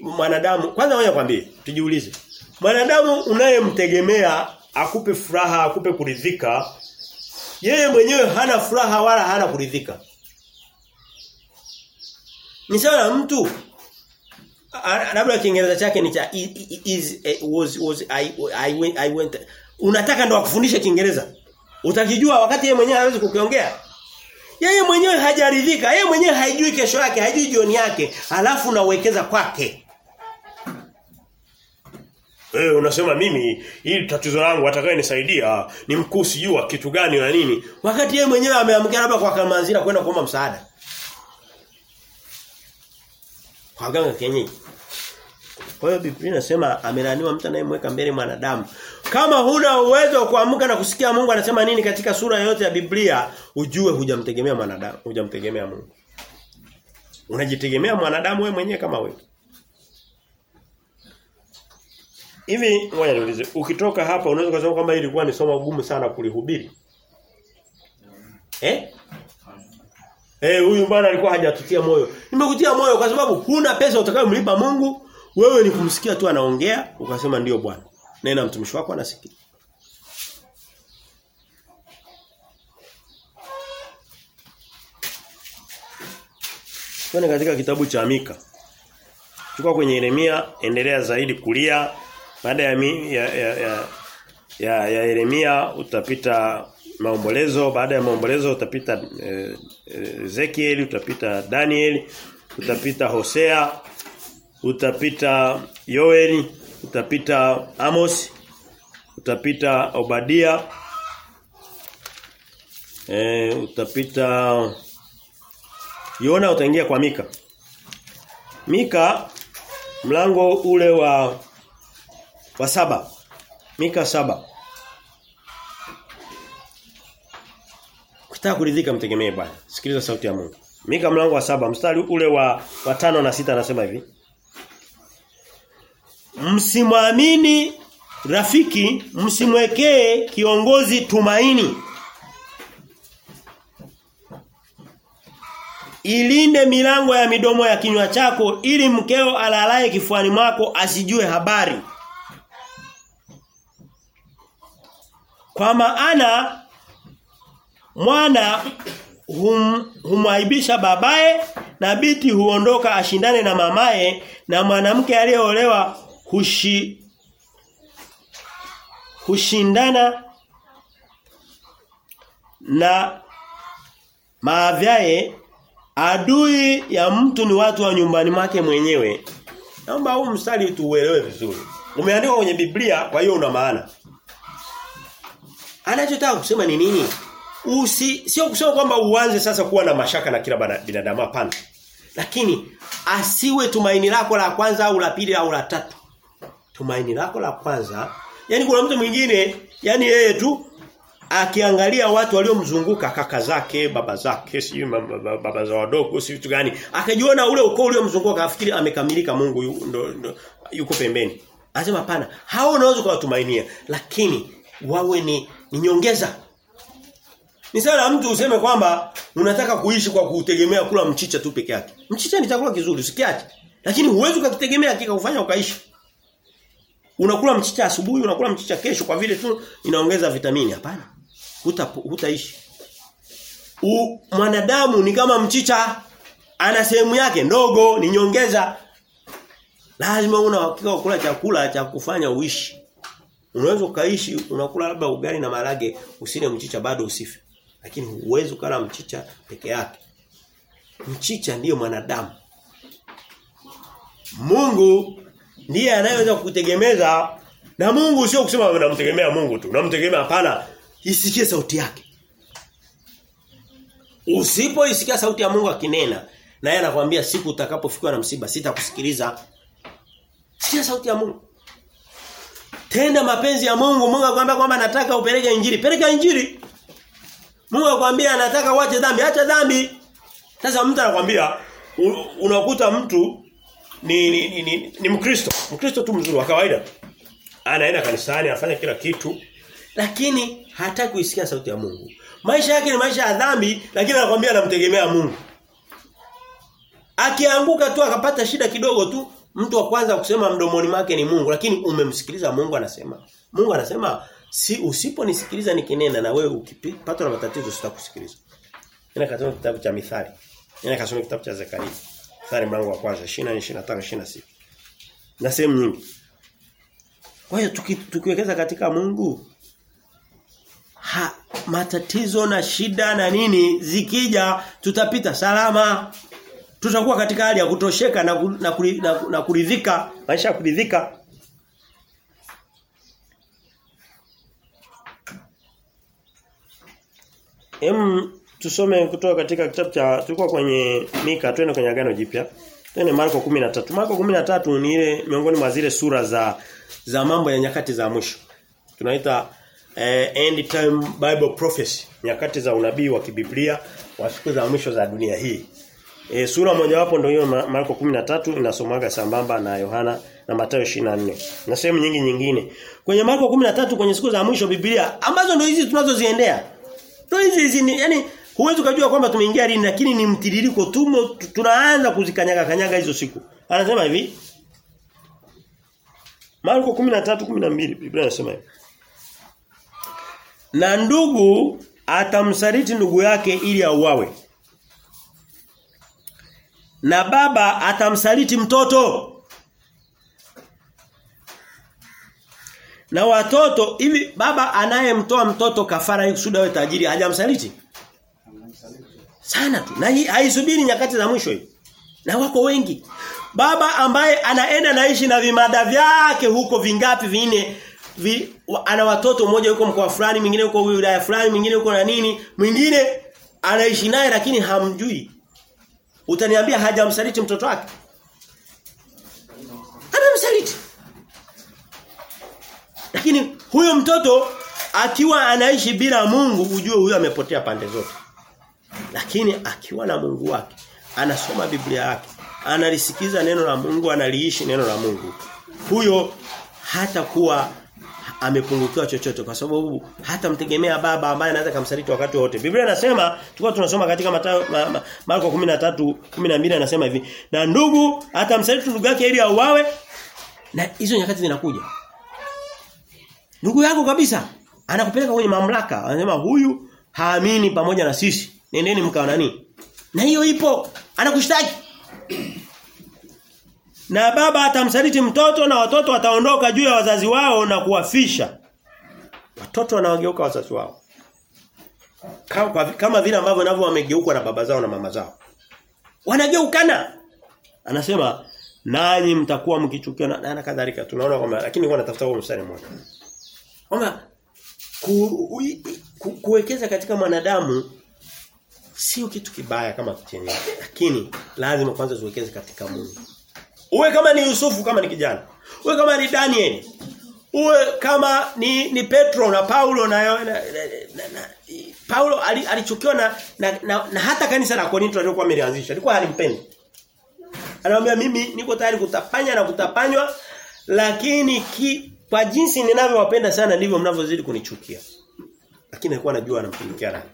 Speaker 1: mwanadamu, kwanza wewe kwambie, tujiulize. Mwanadamu unayemtegemea akupe furaha, akupe kuridhika, yeye mwenyewe hana furaha wala hana kuridhika. Ni sawa mtu labda Kiingereza chake ni cha is was was I I went, I went unataka ndo akufundishe Kiingereza? Utakijua wakati yeye mwenyewe hawezi kukiongea yeye mwenyewe hajaridhika yeye mwenyewe haijui kesho yake haijui jioni yake alafu unawekeza kwake. Eh unasema mimi hili tatizo langu atakayenisaidia ni mkuu sijua kitu gani na nini. Wakati yeye mwenyewe ameamkia labda kwa kamanzira kwenda kuomba msaada. Kwa ganga kienyeji kwa hiyo Biblia inasema amelaniwa mtu anayemweka mbele mwanadamu. Kama huna uwezo wa kuamka na kusikia Mungu anasema nini katika sura yote ya Biblia, ujue hujamtegemea mwanadamu, hujamtegemea Mungu. Unajitegemea mwanadamu wewe mwenyewe kama wewe. Hivi ngoja niulize, ukitoka hapa unaweza kusema kwamba hili ilikuwa ni somo gumu sana kulihubiri? Eh? Eh huyu bwana alikuwa hajatutia moyo. Nimekutia moyo kwa sababu huna pesa utakayomlipa Mungu, wewe ni kumsikia tu anaongea, ukasema ndiyo bwana. Nena mtumishi wako anasikia. Tuone katika kitabu cha Mika. Chukua kwenye Yeremia, endelea zaidi kulia. Baada ya, ya, ya, ya ya Yeremia utapita maombolezo baada ya maombolezo utapita eh, Ezekiel utapita Daniel utapita Hosea utapita Yoeli utapita Amos utapita Obadia e, utapita Yona utaingia kwa Mika Mika mlango ule wa wa saba Mika saba Ukitaka kuridhika mtegemee Bwana. Sikiliza sauti ya Mungu. Mika mlango wa saba mstari ule wa wa tano na sita anasema hivi. Msimwamini rafiki, msimwekee kiongozi tumaini. Ilinde milango ya midomo ya kinywa chako ili mkeo alalaye kifuani mwako asijue habari. Kwa maana mwana hum, humwaibisha babaye na biti huondoka ashindane na mamaye na mwanamke aliyeolewa hushi hushindana na maavyaye adui ya mtu ni watu wa nyumbani mwake mwenyewe. Naomba huu mstari tuuelewe vizuri. Umeandikwa kwenye Biblia kwa hiyo una maana. Anachotaka kusema ni nini? Usi sio kusema kwamba uanze sasa kuwa na mashaka na kila binadamu hapana. Lakini asiwe tumaini lako la kwanza au la pili au la tatu tumaini lako la kwanza yani kuna mtu mwingine yani yeye tu akiangalia watu waliomzunguka kaka zake baba zake si baba za wadogo si vitu gani akajiona ule ukoo uliomzunguka afikiri amekamilika Mungu yu, ndo, ndo, yuko pembeni anasema hapana hao unaweza kuwatumainia lakini wawe ni, ni nyongeza ni sala mtu useme kwamba unataka kuishi kwa kutegemea kula mchicha tu peke yake. Mchicha ni chakula kizuri, usikiache. Lakini huwezi ukakitegemea kika kufanya ukaishi. Unakula mchicha asubuhi, unakula mchicha kesho kwa vile tu inaongeza vitamini, hapana. Huta hutaishi. Mwanadamu ni kama mchicha ana sehemu yake ndogo, ni nyongeza. Lazima una hakika kula chakula cha kufanya uishi. Unaweza ukaishi unakula labda ugali na marage usile mchicha bado usife. Lakini huwezi kula mchicha peke yake. Mchicha ndiyo mwanadamu. Mungu ndiye anayeweza kukutegemeza na Mungu sio kusema unamtegemea Mungu tu. Unamtegemea hapana. Isikie sauti yake. Usipoisikia sauti ya Mungu akinena, naye anakuambia siku utakapofikiwa na msiba sitakusikiliza. Sikia sauti ya Mungu. Tenda mapenzi ya Mungu. Mungu akwambia kwamba nataka upeleke injili. Peleka injili. Mungu akwambia anataka uache dhambi, acha dhambi. Sasa mtu anakuambia unakuta mtu ni ni, ni, ni, ni Mkristo. Mkristo tu mzuri wa kawaida. Anaenda kanisani, anafanya kila kitu. Lakini hataki kuisikia sauti ya Mungu. Maisha yake ni maisha ya dhambi, lakini anakuambia anamtegemea Mungu. Akianguka tu akapata shida kidogo tu, mtu wa kwanza kusema mdomoni mwake ni Mungu, lakini umemsikiliza Mungu anasema. Mungu anasema si usiponisikiliza nikinena na wewe ukipata na matatizo sitakusikiliza. Kasoma kitabu cha Mithali. Kasoma kitabu cha Zekaria. Mithali mlango wa kwanza 24 25 26. Na sehemu nyingi. Kwa hiyo tuki, tukiwekeza katika Mungu ha, matatizo na shida na nini zikija tutapita salama. Tutakuwa katika hali ya kutosheka na, na, na, na kuridhika, maisha ya kuridhika. Em tusome kutoka katika kitabu cha tulikuwa kwenye Mika twende kwenye agano jipya. Twende Marko 13. Marko 13 ni ile miongoni mwa zile sura za za mambo ya nyakati za mwisho. Tunaita eh, end time Bible prophecy, nyakati za unabii wa kibiblia wa siku za mwisho za dunia hii. E, sura mojawapo ndio hiyo Marko 13 inasomaga sambamba na Yohana na Mathayo 24. Na sehemu nyingi nyingine. Kwenye Marko 13 kwenye siku za mwisho Biblia ambazo ndio hizi tunazoziendea. Ndio hizi hizi ni yani huwezi kujua kwamba tumeingia lini lakini ni mtiririko tumo tunaanza kuzikanyaga kanyaga hizo siku. Anasema hivi. Marko 13:12 Biblia inasema hivi. Na ndugu atamsaliti ndugu yake ili auawe. Na baba atamsaliti mtoto. Na watoto hivi baba anayemtoa mtoto kafara ili tajiri hajamsaliti? Sana tu. Na hii haisubiri nyakati za mwisho hii. Na wako wengi. Baba ambaye anaenda naishi na vimada vyake huko vingapi vinne vi, ana watoto mmoja yuko mkoa fulani, mwingine yuko wilaya fulani, mwingine yuko na nini, mwingine anaishi naye lakini hamjui. Utaniambia hajamsaliti mtoto wake? Amemsaliti. Lakini huyo mtoto akiwa anaishi bila Mungu ujue huyo amepotea pande zote. Lakini akiwa na Mungu wake, anasoma Biblia yake, analisikiza neno la Mungu, analiishi neno la Mungu. Huyo hata kuwa amepungukiwa chochote kwa sababu hata mtegemea baba ambaye anaweza kumsaliti wakati wote. Biblia inasema tulikuwa tunasoma katika Mathayo ma, ma, Marko 13 12 anasema hivi, na ndugu hata msaliti ndugu yake ili auawe na hizo nyakati zinakuja. Ndugu yako kabisa anakupeleka kwenye mamlaka, anasema huyu haamini pamoja na sisi. Nendeni mkawa nani? Na hiyo ipo, anakushtaki. Na baba atamsaliti mtoto na watoto wataondoka juu ya wazazi wao na kuwafisha. Watoto wanawageuka wazazi wao. Kama, kama vile ambavyo navyo wamegeuka na baba zao na mama zao. Wanageukana. Anasema nanyi mtakuwa mkichukia na, na kadhalika. Tunaona kwamba lakini huwa natafuta huo mstari mmoja. Kwamba ku, kuwekeza katika mwanadamu sio kitu kibaya kama kuchenyea lakini lazima kwanza ziwekeze katika Mungu. Uwe kama ni Yusufu kama ni kijana. Uwe kama ni Daniel. Uwe kama ni ni Petro na Paulo na, na, na, na, na Paulo alichukiwa na, na, na, na hata kanisa la Korinto alikuwa amelianzisha. Alikuwa halimpendi. Anamwambia mimi niko tayari kutapanya na kutapanywa lakini ki, kwa jinsi ninavyowapenda sana ndivyo mnavyozidi kunichukia. Lakini alikuwa anajua anamtumikia nani.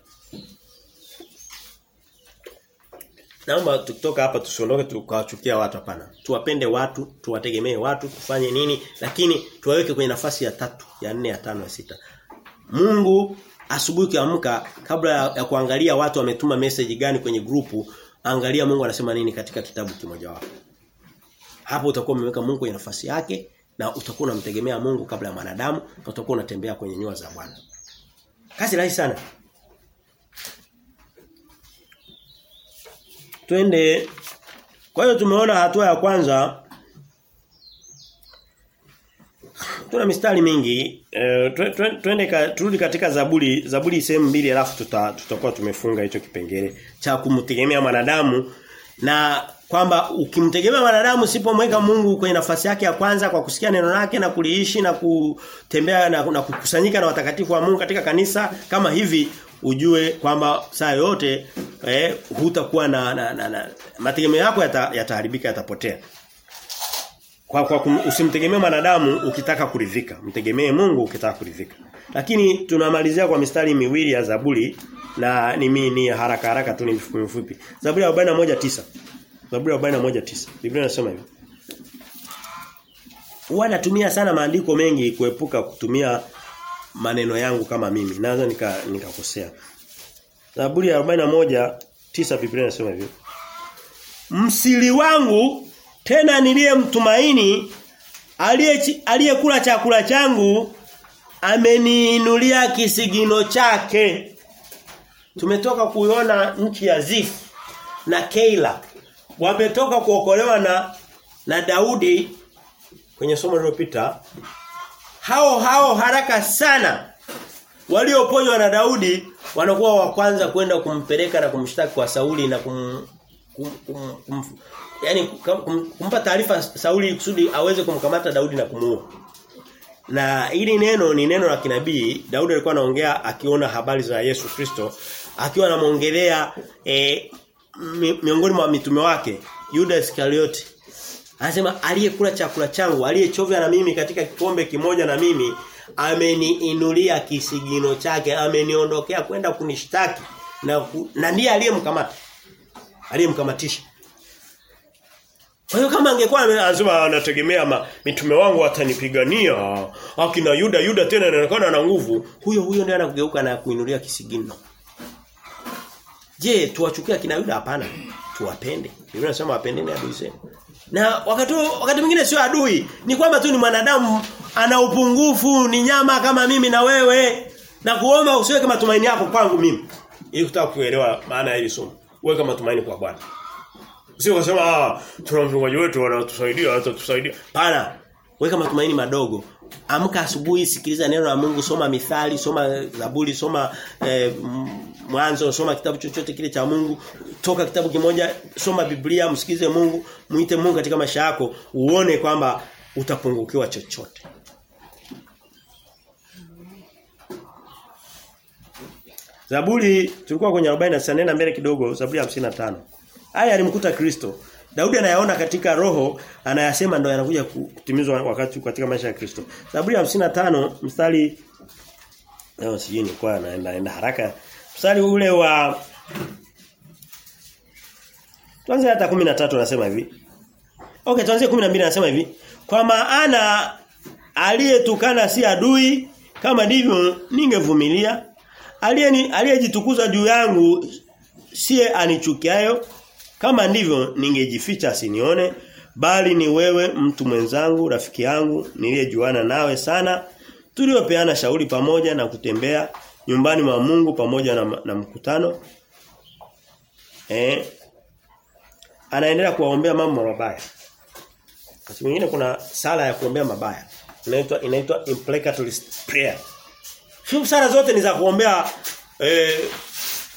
Speaker 1: Naomba tukitoka hapa tusiondoke tukawachukia watu hapana. Tuwapende watu, tuwategemee watu, tufanye nini lakini tuwaweke kwenye nafasi ya tatu, ya nne, ya tano, ya sita. Mungu asubuhi ukiamka kabla ya, ya kuangalia watu wametuma message gani kwenye grupu, angalia Mungu anasema nini katika kitabu kimoja wapo. Hapo utakuwa umeweka Mungu kwenye nafasi yake na utakuwa unamtegemea Mungu kabla ya mwanadamu na utakuwa unatembea kwenye nyua za Bwana. Kazi rahisi sana. Twende. Kwa hiyo tumeona hatua ya kwanza. Tuna mistari mingi. E, twende ka, turudi katika Zaburi Zaburi sehemu mbili alafu tuta, tutakuwa tumefunga hicho kipengele cha kumtegemea mwanadamu. Na kwamba ukimtegemea mwanadamu usipomweka Mungu kwenye nafasi yake ya kwanza kwa kusikia neno lake na kuliishi na kutembea na, na kukusanyika na watakatifu wa Mungu katika kanisa kama hivi ujue kwamba saa yote eh, hutakuwa na, na, na, na mategemeo yako yataharibika yata yatapotea. Kwa, kwa usimtegemee mwanadamu ukitaka kuridhika. Mtegemee Mungu ukitaka kuridhika. Lakini tunamalizia kwa mistari miwili ya Zaburi na ni ni haraka haraka tu ni mfupi mfupi. Zaburi ya 41:9. Zaburi ya 41:9. Biblia inasema hivi. Huwa natumia sana maandiko mengi kuepuka kutumia maneno yangu kama mimi. Naweza nika nikakosea. Zaburi ya 41:9 Biblia inasema hivi. Msili wangu tena niliye niliyemtumaini aliyekula chakula changu ameniinulia kisigino chake. Tumetoka kuiona nchi ya Zif na Keila. Wametoka kuokolewa na na Daudi kwenye somo lililopita. Hao hao haraka sana walioponywa na Daudi wanakuwa wa kwanza kwenda kumpeleka na kumshtaki kwa Sauli na kum, kum, kum, kum yani kum, kumpa taarifa Sauli kusudi aweze kumkamata Daudi na kumuua. Na hili neno ni neno la kinabii. Daudi alikuwa anaongea akiona habari za Yesu Kristo, akiwa anamwongelea e, miongoni mwa mitume wake Judas Iskarioti. Anasema aliyekula chakula changu, aliyechovya na mimi katika kikombe kimoja na mimi ameniinulia kisigino chake, ameniondokea kwenda kunishtaki na ku, na ndiye aliyemkamata. Aliyemkamatisha. Kwa hiyo kama angekuwa anasema anategemea mitume wangu watanipigania, akina Yuda Yuda tena anaonekana na nguvu, huyo huyo ndiye anakugeuka na kuinulia kisigino. Je, tuwachukia kina Yuda hapana? Tuwapende. Biblia inasema wapendeni adui zenu. Na wakati wakati mwingine sio adui, ni kwamba tu ni mwanadamu ana upungufu, ni nyama kama mimi na wewe. Na kuomba usiweke matumaini yako kwangu mimi. Ili kutaka kuelewa maana ya hili somo. Weka matumaini kwa Bwana. Sio kusema ah tuna mchungaji wetu hata tusaidia. Pana. Weka matumaini madogo. Amka asubuhi sikiliza neno la Mungu, soma mithali, soma Zaburi, soma eh, mwanzo, soma kitabu chochote kile cha Mungu, toka kitabu kimoja, soma Biblia, msikize Mungu, muite Mungu katika maisha yako, uone kwamba utapungukiwa chochote. Zaburi tulikuwa kwenye 40 nenda mbele kidogo, Zaburi ya 55. Haya alimkuta Kristo. Daudi anayaona katika roho, anayasema ndo yanakuja kutimizwa wakati katika maisha ya Kristo. Zaburi ya 55 mstari leo sijui kwa naenda naenda haraka. Mstari ule wa Tuanze hata 13 anasema hivi. Okay, tuanze 12 anasema hivi. Kwa maana aliyetukana si adui kama ndivyo ningevumilia. Aliye aliyejitukuza juu yangu siye anichukiayo kama ndivyo ningejificha sinione bali ni wewe mtu mwenzangu rafiki yangu niliyejuana nawe sana tuliopeana shauri pamoja na kutembea nyumbani mwa Mungu pamoja na, na mkutano eh anaendelea kuwaombea mambo mabaya. Wakati mwingine kuna sala ya kuombea mabaya inaitwa inaitwa imprecatory prayer. Sio sala zote ni za kuombea eh,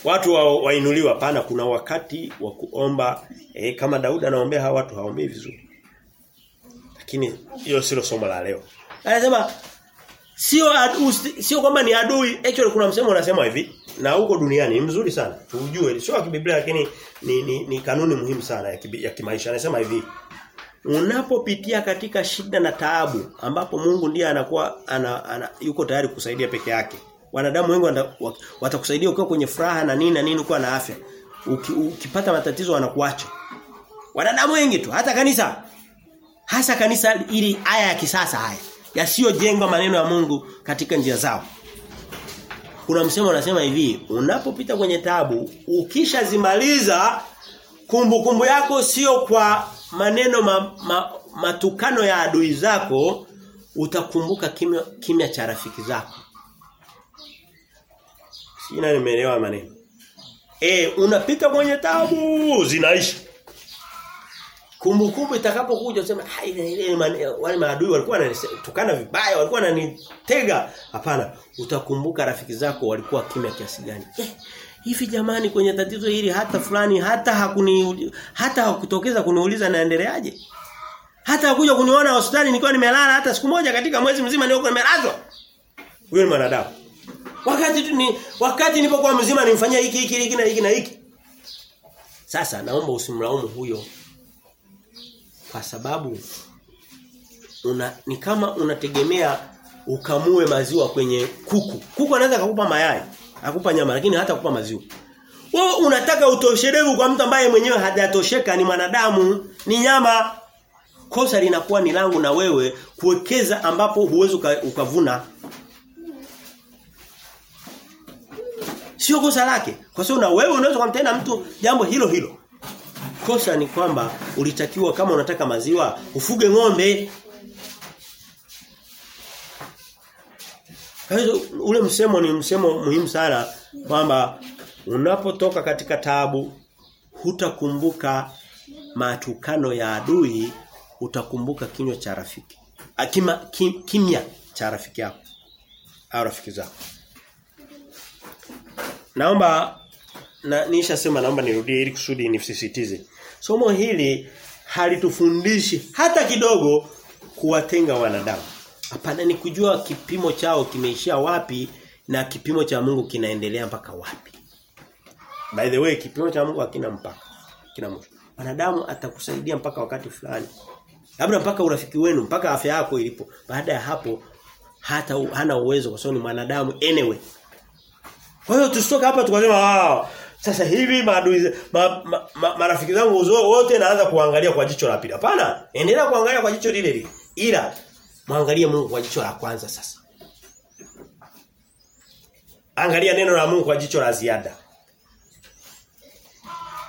Speaker 1: watu wa, wainuliwa. Pana kuna wakati wa kuomba eh, kama Daudi anaombea hawa watu haombei vizuri. Lakini hiyo sio somo la leo. Anasema sio sio kwamba ni adui. Actually kuna msemo unasema hivi na huko duniani ni mzuri sana. Tujue sio wa kibiblia lakini ni, ni, ni kanuni muhimu sana ya, kibi, ya kimaisha. Anasema hivi unapopitia katika shida na taabu ambapo Mungu ndiye anakuwa ana, ana, yuko tayari kusaidia peke yake. Wanadamu wengi watakusaidia ukiwa kwenye furaha na nini na nini ukiwa na afya. Uki, ukipata matatizo wanakuacha. Wanadamu wengi tu hata kanisa hasa kanisa ili aya ya kisasa haya yasiyojengwa maneno ya Mungu katika njia zao kuna msemo unasema hivi unapopita kwenye tabu ukishazimaliza kumbukumbu yako sio kwa maneno ma, ma, matukano ya adui zako utakumbuka kimya kimya cha rafiki zako Sina nimeelewa maneno. Eh, unapita kwenye tabu zinaisha. Kumbukumbu itakapokuja useme ile ile wale maadui walikuwa wananitukana vibaya walikuwa wananitega. Hapana utakumbuka rafiki zako walikuwa kimya kiasi gani. Eh, hivi jamani kwenye tatizo hili hata fulani hata hakuni hata hakutokeza kuniuliza naendeleaje? Hata hakuja kuniona hospitali nikiwa nimelala hata siku moja katika mwezi mzima nilikuwa nimelazwa. Huyo ni mwanadamu. Wakati ni wakati nilipokuwa mzima nimfanyia hiki hiki hiki na hiki na hiki. Sasa naomba usimlaumu huyo kwa sababu una ni kama unategemea ukamue maziwa kwenye kuku. Kuku anaweza kukupa mayai, akupa nyama lakini hata kukupa maziwa. Wewe unataka utoshelevu kwa mtu ambaye mwenyewe hajatosheka ni mwanadamu, ni nyama. Kosa linakuwa ni langu na wewe kuwekeza ambapo huwezi ukavuna. Sio kosa lake. Kwa sababu na wewe unaweza kumtenda mtu jambo hilo hilo. Kosa ni kwamba ulitakiwa kama unataka maziwa ufuge ng'ombe. Ule msemo ni msemo muhimu sana kwamba unapotoka katika taabu hutakumbuka matukano ya adui utakumbuka kinywa cha rafiki. Akima kim, kimya cha rafiki yako au rafiki zako. Naomba na nisha sema naomba nirudie ili kusudi nisisitize. Somo hili halitufundishi hata kidogo kuwatenga wanadamu. Hapana ni kujua kipimo chao kimeishia wapi na kipimo cha Mungu kinaendelea mpaka wapi. By the way kipimo cha Mungu hakina mpaka. Kina mwisho. Wanadamu atakusaidia mpaka wakati fulani. Labda mpaka urafiki wenu, mpaka afya yako ilipo. Baada ya hapo hata hana uwezo kwa sababu ni mwanadamu anyway. Kwa hiyo tusitoke hapa tukasema ah sasa hivi maadui ma, ma, ma, marafiki zangu wote naanza kuangalia kwa jicho la pili. Hapana, endelea kuangalia kwa jicho lile lile. Ila muangalie Mungu kwa jicho la kwanza sasa. Angalia neno la Mungu kwa jicho la ziada.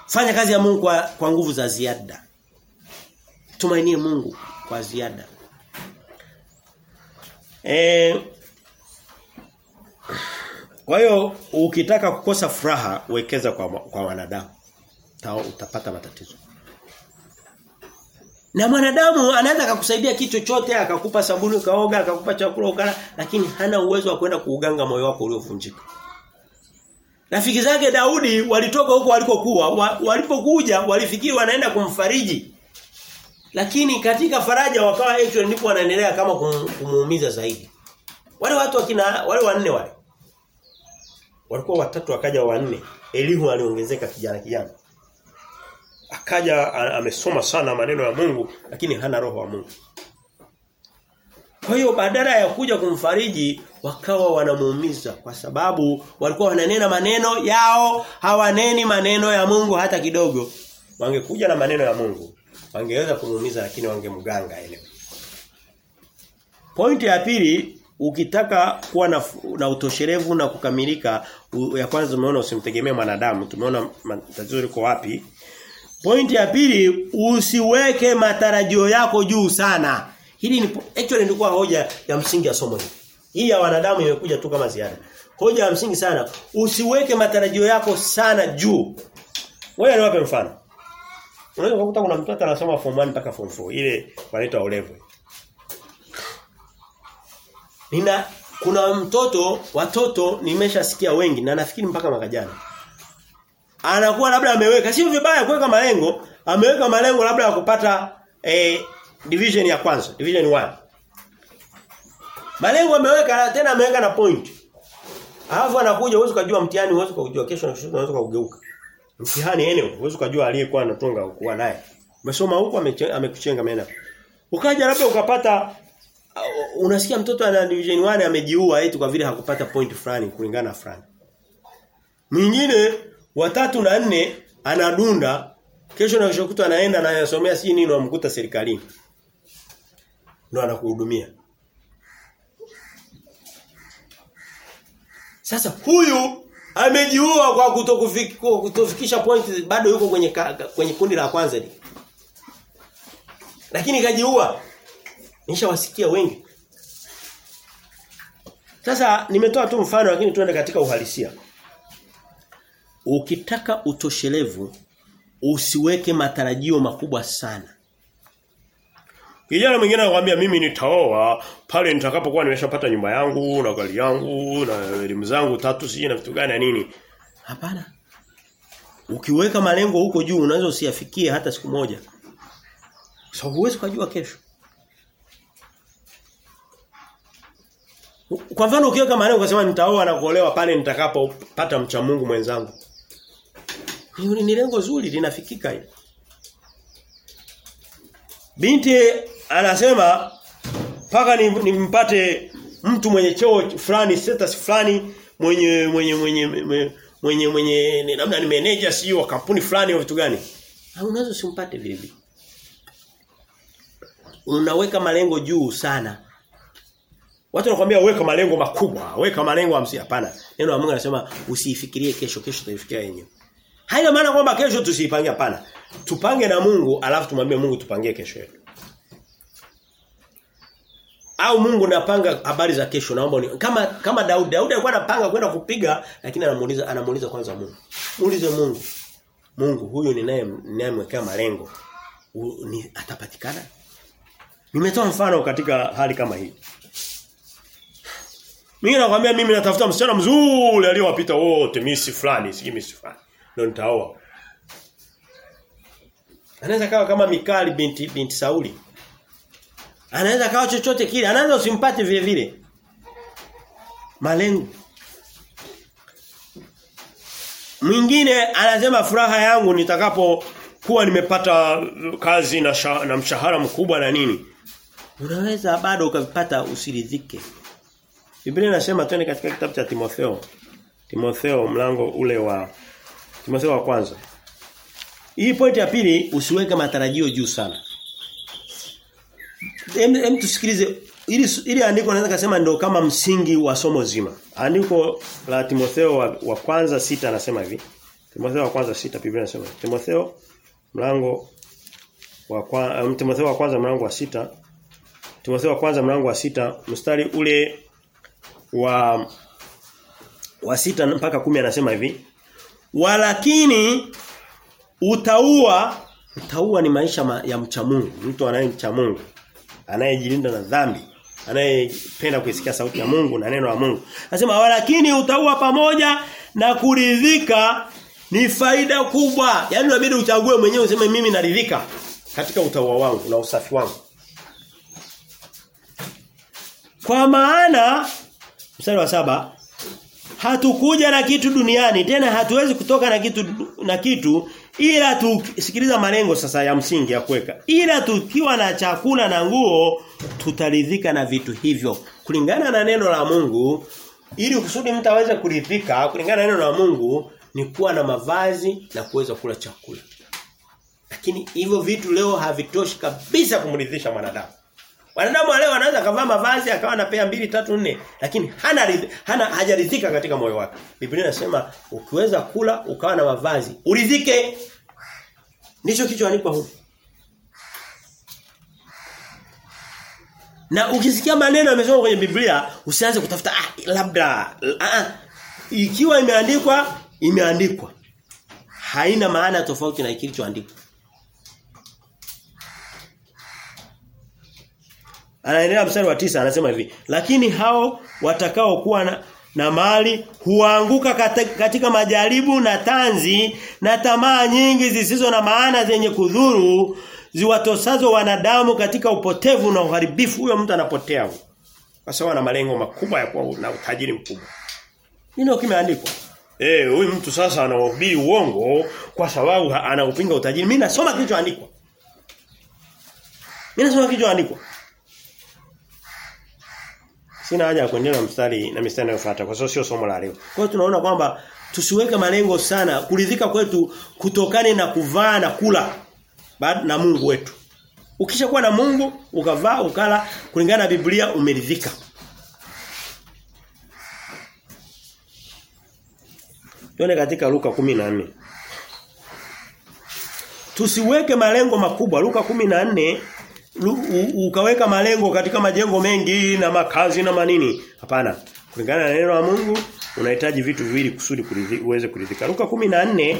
Speaker 1: Fanya kazi ya Mungu kwa, kwa nguvu za ziada. Tumainie Mungu kwa ziada. Eh kwa hiyo ukitaka kukosa furaha wekeza kwa kwa wanadamu. Utapata matatizo. Na mwanadamu anaweza akakusaidia kitu chochote, akakupa sabuni ukaoga, akakupa chakula ukala, lakini hana uwezo wa kwenda kuuganga moyo wako uliovunjika. Rafiki zake Daudi walitoka huko walikokuwa, walipokuja walifikiri wanaenda kumfariji. Lakini katika faraja wakawa actually ndipo wanaendelea kama kumuumiza zaidi. Wale watu wakina wale wanne wale walikuwa watatu akaja wanne. Elihu aliongezeka kijana kijana. Akaja amesoma sana maneno ya Mungu lakini hana roho wa Mungu. Kwa hiyo badala ya kuja kumfariji wakawa wanamuumiza kwa sababu walikuwa wananena maneno yao hawaneni maneno ya Mungu hata kidogo. Wangekuja na maneno ya Mungu wangeweza kumuumiza lakini wangemganga ile Pointi ya pili ukitaka kuwa na, na utoshelevu na kukamilika u, ya kwanza umeona usimtegemee mwanadamu. Tumeona tatizo liko wapi? Pointi ya pili usiweke matarajio yako juu sana. Hili ni actually ndio hoja ya msingi ya somo hili. Hii ya wanadamu imekuja tu kama ziada. Hoja ya msingi sana usiweke matarajio yako sana juu. Wewe niwape mfano. Unaweza kukuta kuna mtoto anasoma form 1 mpaka form 4 ile wanaita olevo Nina kuna mtoto watoto nimeshasikia wengi na nafikiri mpaka mwaka jana. Anakuwa labda ameweka sio vibaya kuweka malengo, ameweka malengo labda ya kupata eh, division ya kwanza, division 1. Malengo ameweka tena ameweka na point. Alafu anakuja uwezo kujua mtihani uwezo kujua kesho na kesho unaweza kugeuka. Mtihani eneo uwezo kujua aliyekuwa anatunga kuwa naye. Umesoma huko amekuchenga mena. Ukaja labda ukapata uh, unasikia mtoto ana division 1 amejiua eti kwa vile hakupata point fulani kulingana na fulani. Mwingine watatu na nne anadunda kesho na kesho kutu anaenda na anasomea si nini amkuta serikalini. Ndio anakuhudumia. Sasa huyu amejiua kwa kutofikisha point bado yuko kwenye kwenye kundi la kwanza ni. Lakini kajiua. Nishawasikia wengi. Sasa nimetoa tu mfano lakini tuende katika uhalisia. Ukitaka utoshelevu usiweke matarajio makubwa sana. Kijana mwingine anakuambia mimi nitaoa pale nitakapokuwa nimeshapata nyumba yangu na gari yangu na elimu zangu tatu siji na vitu gani na nini. Hapana. Ukiweka malengo huko juu unaweza usiyafikie hata siku moja. Kwa sababu huwezi kujua kesho. Kwa mfano ukiweka maneno ukasema nitaoa na kuolewa pale nitakapopata mcha Mungu mwenzangu. Ni, ni lengo zuri linafikika hilo. Binti anasema paka nimpate ni mtu mwenye cheo fulani status fulani mwenye mwenye mwenye mwenye mwenye, labda ni manager sio wa kampuni fulani au vitu gani? Unaweza usimpate vile vile. Unaweka malengo juu sana. Watu wanakuambia weka malengo makubwa, weka malengo hamsi hapana. Neno la Mungu anasema usiifikirie kesho, kesho utaifikiria yenyewe. Haina maana kwamba kesho tusiipange hapana. Tupange na Mungu alafu tumwambie Mungu tupangie kesho yetu. Au Mungu napanga habari za kesho naomba ni kama kama Daudi Daudi alikuwa anapanga kwenda kupiga lakini anamuuliza anamuuliza kwanza Mungu. Muulize Mungu. Mungu huyu ninaye ninayemwekea malengo ni atapatikana? Nimetoa mfano katika hali kama hii. Mimi nakwambia mimi natafuta msichana mzuri aliyowapita wote misi fulani, siji misi fulani. Ndio nitaoa. Anaweza kawa kama Mikali binti binti Sauli. Anaweza kawa chochote kile, anaweza usimpate vile vile. Malengo. Mwingine anasema furaha yangu nitakapo kuwa nimepata kazi na, sha, na mshahara mkubwa na nini. Unaweza bado ukapata usiridhike. Biblia inasema twende katika kitabu cha Timotheo. Timotheo mlango ule wa Timotheo wa kwanza. Hii point ya pili usiweke matarajio juu sana. Hem, hem tusikilize ili ili andiko naweza kusema ndio kama msingi wa somo zima. Andiko la Timotheo wa, wa kwanza sita anasema hivi. Timotheo wa kwanza sita Biblia inasema. Timotheo mlango wa kwa, um, Timotheo wa kwanza mlango wa sita Timotheo wa kwanza mlango wa sita mstari ule wa wa sita mpaka kumi anasema hivi. Walakini utaua utaua ni maisha ma, ya mcha Mungu, mtu anayemcha Mungu, anayejilinda na dhambi, anayependa kuisikia sauti ya Mungu na neno la Mungu. Anasema walakini utaua pamoja na kuridhika ni faida kubwa. yani unabidi uchague mwenyewe useme mimi naridhika katika utaua wangu na usafi wangu. Kwa maana mstari wa saba hatukuja na kitu duniani tena hatuwezi kutoka na kitu na kitu ila tusikiliza malengo sasa ya msingi ya kuweka. Ila tukiwa na chakula na nguo tutaridhika na vitu hivyo. Kulingana na neno la Mungu ili kusudi mtu aweze kuridhika kulingana na neno la Mungu ni kuwa na mavazi na kuweza kula chakula. Lakini hivyo vitu leo havitoshi kabisa kumridhisha mwanadamu Wanadamu leo anaweza kavaa mavazi akawa na pea mbili tatu nne lakini hana hana hajaridhika katika moyo wake. Biblia inasema ukiweza kula ukawa na mavazi uridhike. Ndicho kichoandikwa huko. Na ukisikia maneno yamesoma kwenye Biblia usianze kutafuta ah labda ah, ikiwa imeandikwa imeandikwa. Haina maana tofauti na kilichoandikwa. Anaendelea mstari wa tisa anasema hivi, lakini hao watakao kuwa na, na mali huanguka katika majaribu na tanzi na tamaa nyingi zisizo na maana zenye kudhuru ziwatosazo wanadamu katika upotevu na uharibifu huyo mtu anapotea kwa sababu ana malengo makubwa ya kuwa na utajiri mkubwa. Nino kimeandikwa. Eh, huyu mtu sasa anahubiri uongo kwa sababu anaupinga utajiri. Mimi nasoma kilichoandikwa. Mimi nasoma kilichoandikwa. Sina haja ya kuendelea na mstari na mistari inayofuata kwa sababu sio somo la leo. Kwa hiyo tunaona kwamba tusiweke malengo sana kuridhika kwetu kutokane na kuvaa na kula na Mungu wetu. Ukishakuwa na Mungu ukavaa ukala kulingana na Biblia umeridhika. Tuone katika Luka 14. Tusiweke malengo makubwa. Luka 14 ukaweka malengo katika majengo mengi na makazi na manini. Hapana. Kulingana na neno la Mungu unahitaji vitu viwili kusudi uweze kuridhika. Luka 14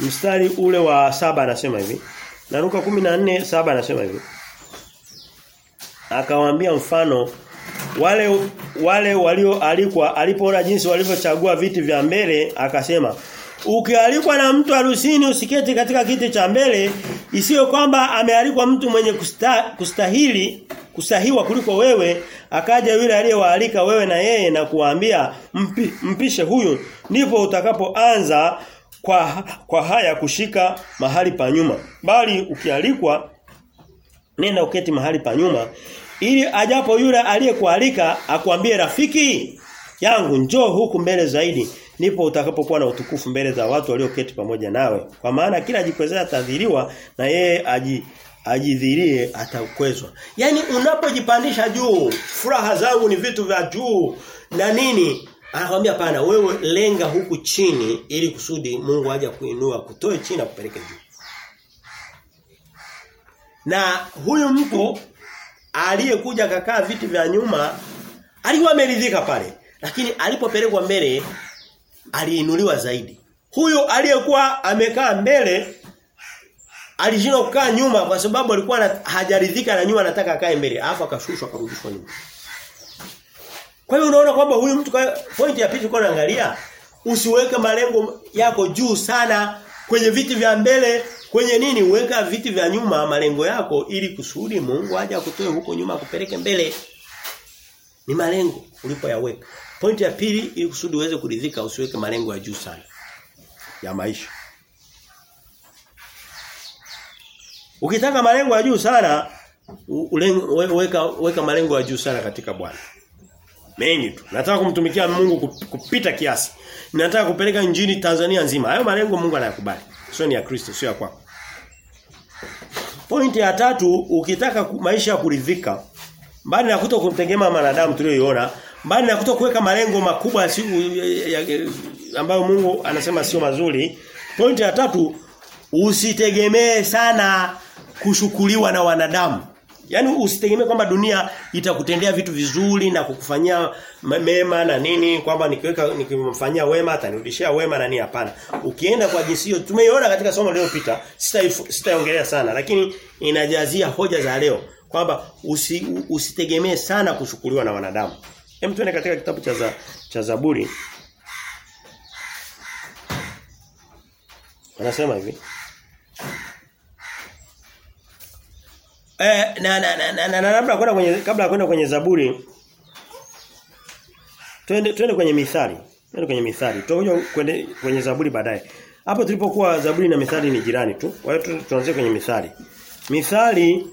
Speaker 1: mstari ule wa saba anasema hivi. Na Luka 14 saba anasema hivi. akawaambia mfano wale wale walioalikwa alipoona jinsi walivyochagua viti vya mbele akasema ukialikwa na mtu harusini usiketi katika kiti cha mbele isiyo kwamba amealikwa mtu mwenye kusta, kustahili kusahiwa kuliko wewe akaja yule aliyewaalika wewe na yeye na kuambia mpi, mpishe huyu. Ndipo utakapoanza kwa kwa haya kushika mahali pa nyuma. Bali ukialikwa nenda uketi mahali pa nyuma ili ajapo yule aliyekualika akwambie rafiki yangu njoo huku mbele zaidi ndipo utakapokuwa na utukufu mbele za watu walioketi pamoja nawe. Kwa maana kila ajikwezea atadhiriwa na yeye aji ajidhirie atakwezwa. Yani unapojipandisha juu furaha zangu ni vitu vya juu. Na nini? Anakuambia pana wewe lenga huku chini ili kusudi Mungu aje kuinua kutoe chini na kupeleke juu. Na huyu mtu aliyekuja kakaa viti vya nyuma alikuwa ameridhika pale. Lakini alipopelekwa mbele aliinuliwa zaidi. Huyo aliyekuwa amekaa mbele alishindwa kukaa nyuma kwa sababu alikuwa hajaridhika na nyuma anataka akae mbele alafu akashushwa akarudishwa nyuma. Kwa hiyo unaona kwamba huyu mtu kwa point ya pili kwa naangalia usiweke malengo yako juu sana kwenye viti vya mbele kwenye nini uweka viti vya nyuma malengo yako ili kusudi Mungu aje akutoe huko nyuma akupeleke mbele. Ni malengo ulipoyaweka Pointi ya pili ili kusudi uweze kuridhika usiweke malengo ya juu sana ya maisha. Ukitaka malengo ya juu sana weka weka malengo ya juu sana katika Bwana. Mengi tu. Nataka kumtumikia Mungu kupita kiasi. Nataka kupeleka injili Tanzania nzima. Hayo malengo Mungu anayakubali. Sio ni ya Kristo, sio ya kwako. Pointi ya tatu ukitaka maisha ya kuridhika mbali na kuto kumtegemea manadamu tulioiona mbali na kuto kuweka malengo makubwa si, ambayo Mungu anasema sio mazuri pointi ya tatu usitegemee sana kushukuliwa na wanadamu Yaani usitegemee kwamba dunia itakutendea vitu vizuri na kukufanyia mema na nini kwamba nikiweka nikimfanyia wema atanirudishia wema na nini hapana. Ukienda kwa jinsi hiyo tumeiona katika somo lililopita sitaiongelea sita sana lakini inajazia hoja za leo kwamba usi, usitegemee sana kushukuliwa na wanadamu. Hem tuende katika kitabu cha za, cha Zaburi. Anasema hivi. Eh na na na na, na, na labda kwenda kwenye kabla ya kwenda kwenye Zaburi twende twende kwenye mithali. Twende kwenye mithali. Tutakuja kwenye kwenye Zaburi baadaye. Hapo tulipokuwa Zaburi na mithali ni jirani tu. Kwa hiyo tuanze kwenye mithali. Mithali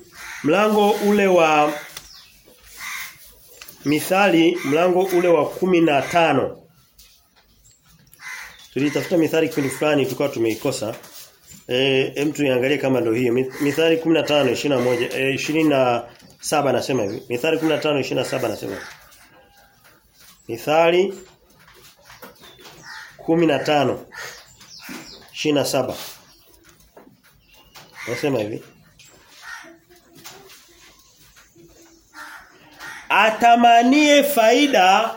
Speaker 1: mlango ule wa Mithali mlango ule wa kumi na tano Tulitafuta mithali kipindi fulani tulikuwa tumeikosa. Eh hem tuiangalie kama ndio hiyo. Mithali 15 21 eh 27 nasema hivi. Mithali 15 27 nasema. Mithali 15 27 Nasema hivi. Atamanie faida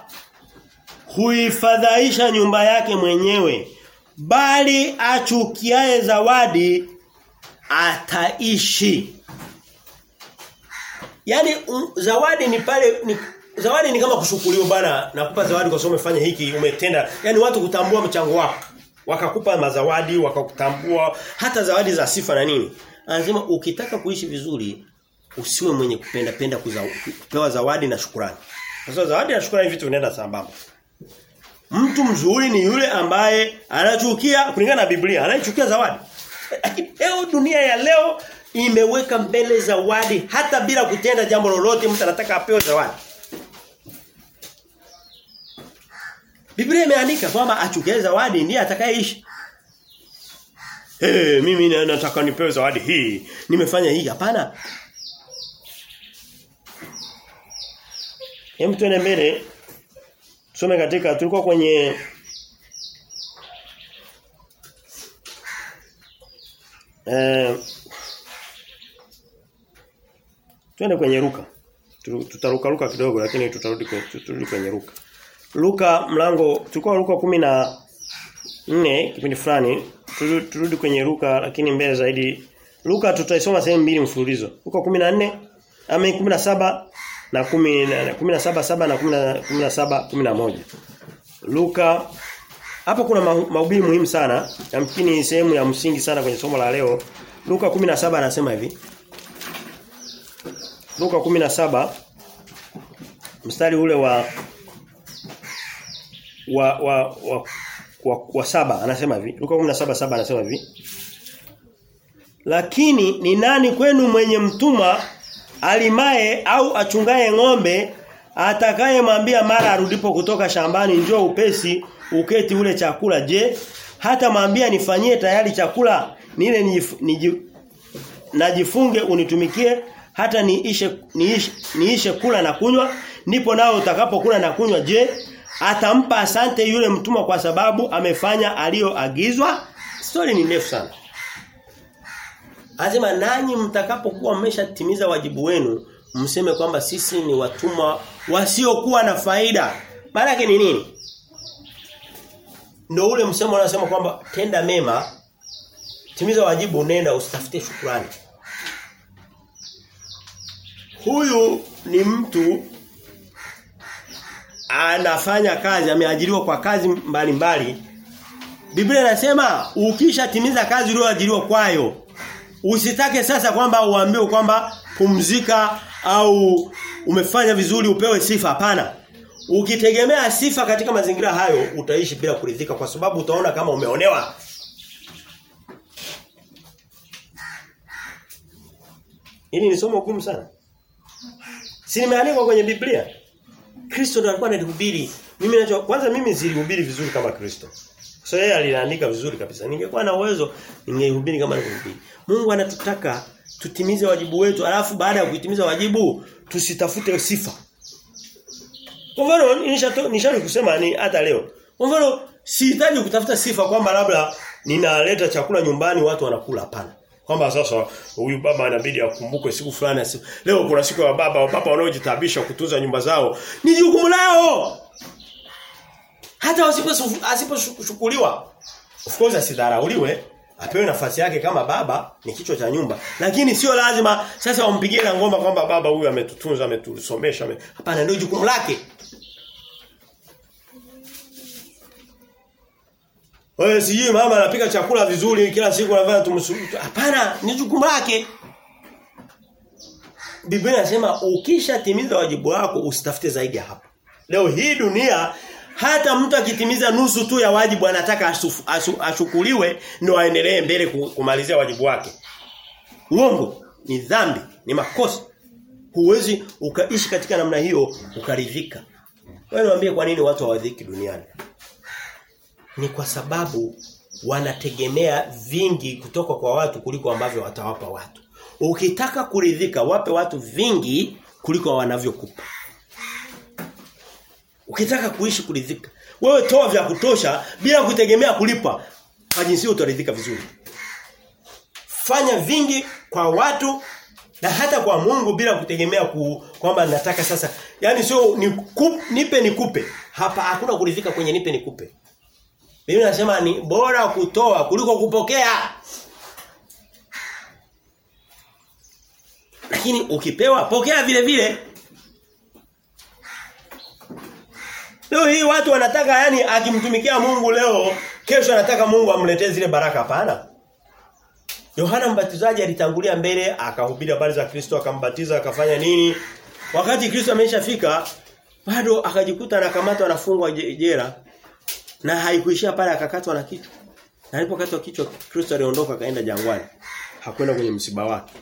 Speaker 1: huifadhaisha nyumba yake mwenyewe bali achukiae zawadi ataishi. Yaani um, zawadi ni pale ni zawadi ni kama kushukuriwa bana nakupa zawadi kwa sababu umefanya hiki umetenda. Yaani watu kutambua mchango wako. Wakakupa mazawadi, wakakutambua hata zawadi za sifa na nini. Anasema ukitaka kuishi vizuri usiwe mwenye kupenda penda kupewa zawadi na shukrani. Sasa zawadi na shukrani vitu vinaenda sambamba. Mtu mzuri ni yule ambaye anachukia kulingana na Biblia, anachukia zawadi. Leo dunia ya leo imeweka mbele zawadi hata bila kutenda jambo lolote mtu anataka apewe zawadi. Biblia imeandika kwamba achukie zawadi ndiye atakayeishi. Eh, hey, mimi nataka nipewe zawadi hii. Nimefanya hii hapana. Hem tuende mbele. Tusome katika tulikuwa kwenye eh Twende kwenye Luka. Tutaruka Luka kidogo lakini tutarudi kwenye tutarudi kwenye Luka. Luka mlango tulikuwa Luka 14 kipindi fulani turudi kwenye Luka lakini mbele zaidi Luka tutaisoma sehemu mbili mfululizo. Luka 14 Ame 17 na 10 17 7 na 10 17 11. Luka hapa kuna mahubiri muhimu sana. Yamkini sehemu ya msingi sana kwenye somo la leo. Luka 17 anasema hivi. Luka 17 mstari ule wa wa wa wa, wa, wa saba anasema hivi. Luka 17 saba anasema hivi. Lakini ni nani kwenu mwenye mtuma alimaye au achungaye ng'ombe atakayemwambia mara arudipo kutoka shambani njoo upesi uketi ule chakula. Je hata mwambia nifanyie tayari chakula? Nile nijif, nijif, najifunge unitumikie hata niishe, niishe niishe kula na kunywa ndipo nao utakapokula na kunywa. Je atampa asante yule mtumwa kwa sababu amefanya aliyoagizwa? Story ni ndefu sana Anasema nanyi mtakapokuwa mmeshatimiza wajibu wenu mseme kwamba sisi ni watumwa wasiokuwa na faida. Maana yake ni nini? Ndio ule msemo unasema kwamba tenda mema timiza wajibu nenda usitafute shukrani. Huyu ni mtu anafanya kazi ameajiriwa kwa kazi mbalimbali mbali. Biblia inasema ukishatimiza kazi uliyoajiriwa kwayo Usitake sasa kwamba uambiwe kwamba pumzika au umefanya vizuri upewe sifa hapana. Ukitegemea sifa katika mazingira hayo utaishi bila kuridhika kwa sababu utaona kama umeonewa. Hili ni somo gumu sana. Si nimeandikwa kwenye Biblia. Kristo ndo alikuwa anahubiri. Mimi nacho kwanza mimi zilihubiri vizuri kama Kristo. So yeye aliandika vizuri kabisa. Ningekuwa na uwezo ningehubiri kama nilivyohubiri. Mungu anatutaka tutimize wajibu wetu alafu baada ya kuitimiza wajibu tusitafute sifa. Kwa mfano nishani kusema ni hata leo. Kwa mfano sihitaji kutafuta sifa kwamba labda ninaleta chakula nyumbani watu wanakula hapana. Kwamba sasa huyu baba anabidi akumbukwe siku fulani siku. Leo kuna siku ya baba, baba wanaojitabisha kutunza nyumba zao. Ni jukumu lao. Hata wasipo asiposhukuliwa. Of course asidharauliwe, apewe nafasi yake kama baba ni kichwa cha nyumba. Lakini sio lazima sasa wampigie na ngoma kwamba baba huyu ametutunza, ametusomesha. Ame... Hapana ndio jukumu lake. Wewe sijui mama anapika chakula vizuri kila siku anafanya tumsuluhu. Hapana, ni jukumu lake. Biblia inasema ukishatimiza wajibu wako usitafute zaidi ya hapo. Leo hii dunia hata mtu akitimiza nusu tu ya wajibu anataka ashukuliwe ndio aendelee mbele kumalizia wajibu wake. Uongo ni dhambi, ni makosa. Huwezi ukaishi katika namna hiyo ukaridhika. Wewe niambie kwa nini watu hawadhiki duniani? Ni kwa sababu wanategemea vingi kutoka kwa watu kuliko ambavyo watawapa watu. Ukitaka kuridhika wape watu vingi kuliko wanavyokupa. Ukitaka kuishi kuridhika, wewe toa vya kutosha bila kutegemea kulipa. Kwa jinsi utaridhika vizuri. Fanya vingi kwa watu na hata kwa Mungu bila kutegemea ku, kwamba nataka sasa. Yaani sio ni kup, nipe nikupe. Hapa hakuna kuridhika kwenye nipe nikupe. Biblia inasema ni bora kutoa kuliko kupokea. Lakini ukipewa pokea vile vile. Leo hii watu wanataka yani akimtumikia Mungu leo, kesho anataka Mungu amletee zile baraka pana. Yohana Mbatizaji alitangulia mbele akahubiri habari za Kristo akambatiza akafanya nini? Wakati Kristo ameshafika bado akajikuta anakamatwa anafungwa jela na haikuishia pale akakatwa na kichwa. Na alipokatwa kichwa Kristo aliondoka akaenda jangwani. Hakwenda kwenye msiba wake.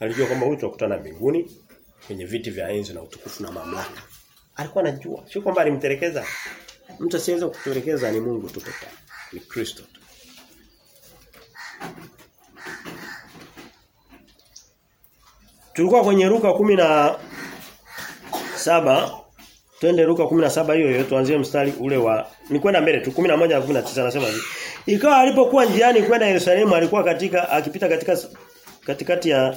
Speaker 1: Alijua kwamba huyu tutakutana mbinguni kwenye viti vya enzi na utukufu na mamlaka. Alikuwa anajua. Sio kwamba alimtelekeza. Mtu asiweza kutelekeza ni Mungu tu pekee. Ni Kristo tu. Tulikuwa kwenye Luka kumi na saba Twende Luka 17 hiyo hiyo tuanzie mstari ule wa ni kwenda mbele tu 11 na 19 anasema hivi. Ikawa alipokuwa njiani kwenda Yerusalemu alikuwa katika akipita katika katikati ya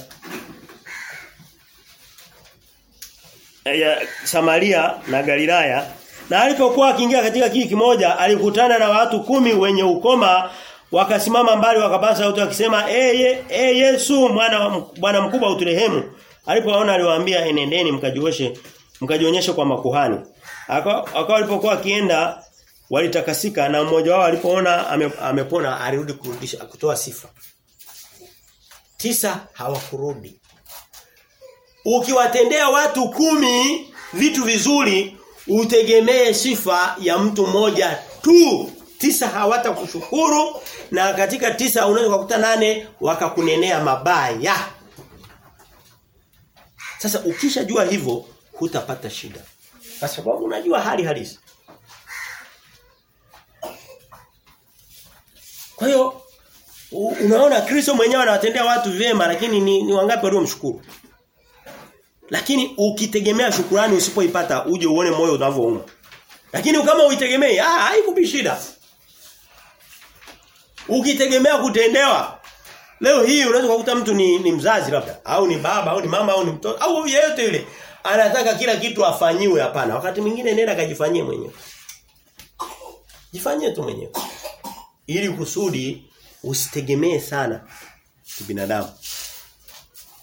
Speaker 1: ya Samaria na Galilaya na alipokuwa akiingia katika kiki kimoja alikutana na watu kumi wenye ukoma wakasimama mbali wakapasa sauti wakisema eye e Yesu mwana bwana mkubwa uturehemu Alipoona aliwaambia enendeni mkajioshe mkajionyeshe kwa makuhani. Akawa alipokuwa akienda walitakasika na mmoja wao alipoona ame, amepona alirudi kurudisha kutoa sifa. Tisa hawakurudi. Ukiwatendea watu kumi vitu vizuri utegemee sifa ya mtu mmoja tu. Tisa hawata kushukuru na katika tisa unaweza kukuta nane wakakunenea mabaya. Sasa ukishajua hivyo hutapata shida. Kwa sababu unajua hali halisi. Kwa hiyo unaona Kristo mwenyewe anawatendea watu vyema lakini ni, ni wangapi waliomshukuru? Lakini ukitegemea shukurani usipoipata uje uone moyo unavyouma. Lakini kama uitegemei, ah haikupi shida. Ukitegemea kutendewa leo hii unaweza kukuta mtu ni, ni mzazi labda au ni baba au ni mama au ni mtoto au yeyote yule anataka kila kitu afanyiwe hapana. Wakati mwingine nenda kajifanyie mwenyewe. Jifanyie tu mwenyewe. Ili kusudi usitegemee sana kibinadamu.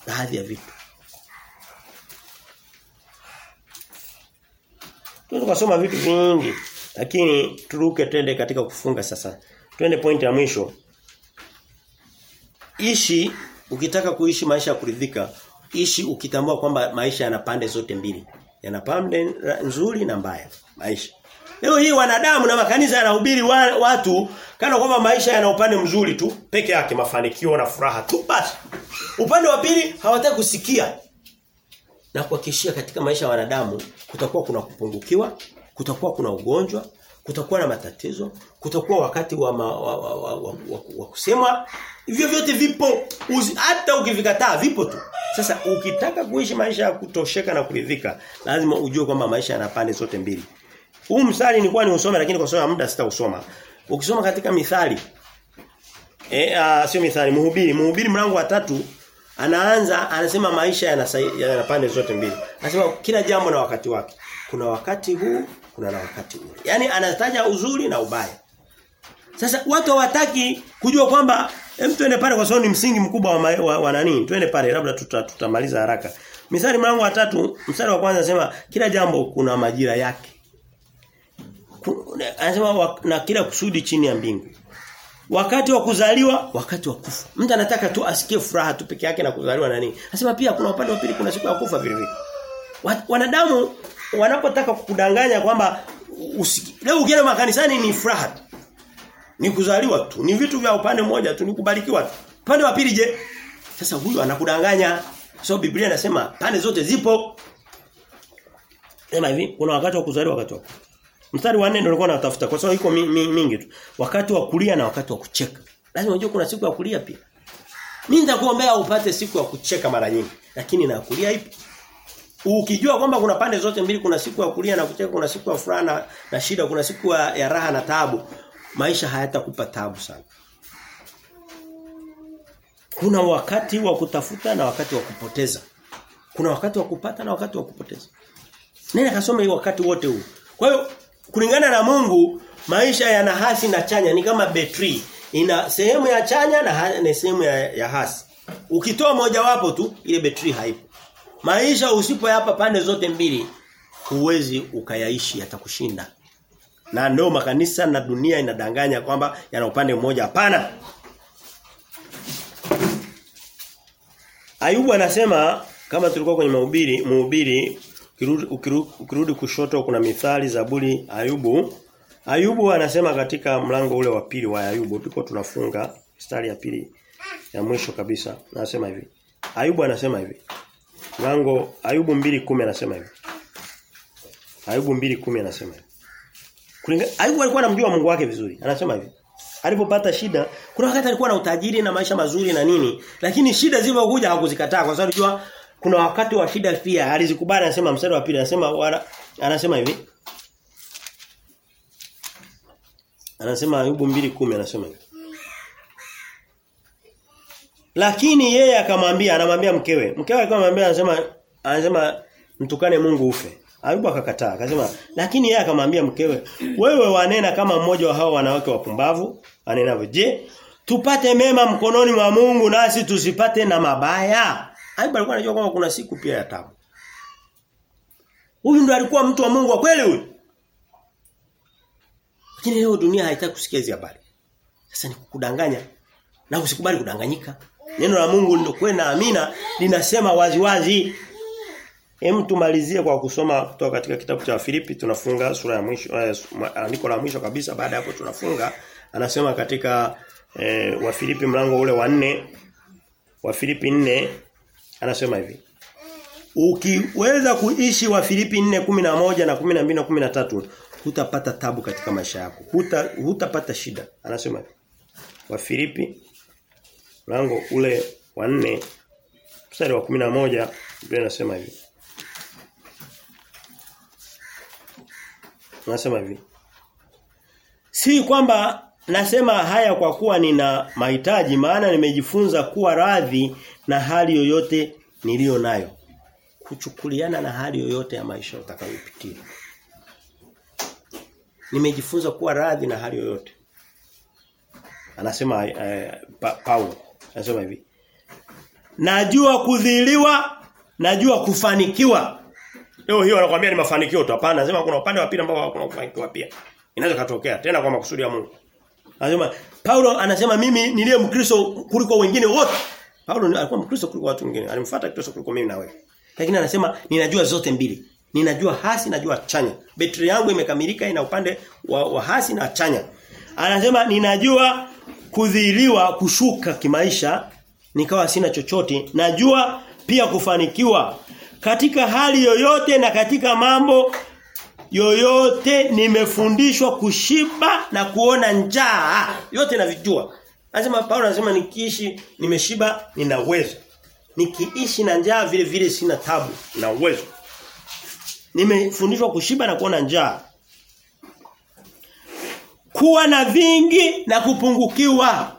Speaker 1: Baadhi ya vitu. Tunaweza kusoma vitu vingi lakini turuke twende katika kufunga sasa. Twende point ya mwisho. Ishi ukitaka kuishi maisha ya kuridhika, ishi ukitambua kwamba maisha yana pande zote mbili. Yana pande nzuri na mbaya. Maisha. Leo hii wanadamu na makanisa yanahubiri wa, watu kana kwamba maisha yana upande mzuri tu peke yake mafanikio na furaha tu basi. Upande wa pili hawataka kusikia. Na kuhakikishia katika maisha ya wanadamu kutakuwa kuna kupungukiwa, kutakuwa kuna ugonjwa, kutakuwa na matatizo, kutakuwa wakati wa, ma, wa, wa, wa, wa, wa, wa kusema hivyo vyote vipo uzi, hata ukivikataa vipo tu. Sasa ukitaka kuishi maisha ya kutosheka na kuridhika, lazima ujue kwamba maisha yana pande zote mbili. Huu mstari nilikuwa ni usome lakini kwa sababu muda sitausoma. Ukisoma katika mithali eh uh, sio mithali, mhubiri, mhubiri mlango wa tatu anaanza anasema maisha yana, pande zote mbili. Anasema kila jambo na wakati wake. Kuna wakati huu, kuna na wakati ule. Yaani anataja uzuri na ubaya. Sasa watu hawataki kujua kwamba hem tuende pale kwa sababu ni msingi mkubwa wa, wa, wa nani? Twende pale labda tuta, tutamaliza haraka. Misali mlango wa tatu mstari wa kwanza anasema kila jambo kuna majira yake. Anasema na kila kusudi chini ya mbingu. Wakati wa kuzaliwa, wakati wa kufa. Mtu anataka tu asikie furaha tu peke yake na kuzaliwa na nini. Anasema pia kuna upande wa pili kuna siku ya kufa vile vile. Wanadamu wanapotaka kukudanganya kwamba leo ukienda makanisani ni furaha. Ni kuzaliwa tu. Ni vitu vya upande mmoja tu, ni kubarikiwa tu. Upande wa pili je? Sasa huyu anakudanganya. So Biblia inasema pande zote zipo. Sema hivi, kuna wakati wa kuzaliwa wakati wa kufa. Mstari wa 4 ndio nilikuwa natafuta kwa sababu iko mi, mi, mingi tu. Wakati wa kulia na wakati wa kucheka. Lazima unajue kuna siku ya kulia pia. Mimi nitakuombea upate siku ya kucheka mara nyingi, lakini na kulia ipo. Ukijua kwamba kuna pande zote mbili, kuna siku ya kulia na kucheka, kuna siku ya furaha na, na shida, kuna siku ya, ya raha na taabu, maisha hayatakupa taabu sana. Kuna wakati wa kutafuta na wakati wa kupoteza. Kuna wakati wa kupata na wakati wa kupoteza. Nenda kasome wakati wote huu. Kwa hiyo kulingana na Mungu maisha yana hasi na chanya. Ni kama betri. Ina sehemu ya chanya na, na sehemu ya, ya hasi. Ukitoa moja wapo tu ile betri haipo. Maisha usipoyapa pande zote mbili huwezi ukayaishi yatakushinda. Na ndio makanisa na dunia inadanganya kwamba yana upande mmoja. Hapana. Ayubu anasema kama tulikuwa kwenye mahubiri mhubiri ukirudi, ukirudi, ukirudi kushoto kuna mithali Zaburi Ayubu. Ayubu anasema katika mlango ule wa pili wa Ayubu tuko tunafunga mstari ya pili ya mwisho kabisa anasema hivi. Ayubu anasema hivi. Mlango Ayubu 2:10 anasema hivi. Ayubu 2:10 anasema hivi. Kulinga, Ayubu alikuwa anamjua Mungu wake vizuri anasema hivi. Alipopata shida kuna wakati alikuwa na utajiri na maisha mazuri na nini lakini shida zilizokuja hakuzikataa kwa sababu alijua kuna wakati wa shida pia. Alizikubali anasema mstari wa pili anasema wala, anasema hivi. Anasema Ayubu 2:10 anasema hivi. Lakini yeye akamwambia anamwambia mkewe. Mkewe alikuwa anamwambia anasema anasema mtukane Mungu ufe. Ayubu akakataa akasema lakini yeye akamwambia mkewe wewe wanena kama mmoja wa hao wanawake wapumbavu anenavyo je tupate mema mkononi mwa Mungu nasi tusipate na mabaya Ayubu alikuwa anajua kwamba kuna siku pia ya taabu. Huyu ndo alikuwa mtu wa Mungu wa kweli huyu. Lakini leo dunia haitaki kusikia hizo habari. Sasa ni kukudanganya na usikubali kudanganyika. Neno la Mungu ndio kwenda amina linasema waziwazi. Hem tumalizie kwa kusoma kutoka katika kitabu cha Filipi tunafunga sura ya mwisho eh, andiko la mwisho kabisa baada hapo tunafunga anasema katika eh, wa Filipi mlango ule wa 4 wa Filipi 4 anasema hivi Ukiweza kuishi wa Filipi 4:11 na 12 na 13 hutapata tabu katika maisha yako. Huta hutapata shida. Anasema hivi. Wa Filipi mlango ule wa 4 mstari wa 11 Biblia inasema hivi. Anasema hivi. Si kwamba nasema haya kwa kuwa nina mahitaji maana nimejifunza kuwa radhi na hali yoyote niliyo nayo kuchukuliana na hali yoyote ya maisha utakayopitia. Nimejifunza kuwa radhi na hali yoyote. Anasema eh, pa, Paulo anasema hivi. Najua kudhiliwa, najua kufanikiwa. Leo hiyo anakuambia ni mafanikio tu. Hapana, anasema kuna upande wa pili ambao kuna kufanikiwa pia. Inaweza katokea tena kwa makusudi ya Mungu. Anasema Paulo anasema mimi niliye Mkristo kuliko wengine wote. Paulo alikuwa Mkristo kuliko watu wengine. Alimfuata Kristo kuliko mimi na wewe. Lakini anasema ninajua zote mbili. Ninajua hasi najua chanya. Betri yangu imekamilika ina upande wa, wa hasi na chanya. Anasema ninajua kudhiliwa kushuka kimaisha nikawa sina chochote. Najua pia kufanikiwa katika hali yoyote na katika mambo yoyote nimefundishwa kushiba na kuona njaa. Yote navijua. Anasema Paulo anasema nikiishi nimeshiba nina uwezo. Nikiishi na njaa vile vile sina tabu na uwezo. Nimefundishwa kushiba na kuona njaa. Kuwa na vingi na kupungukiwa.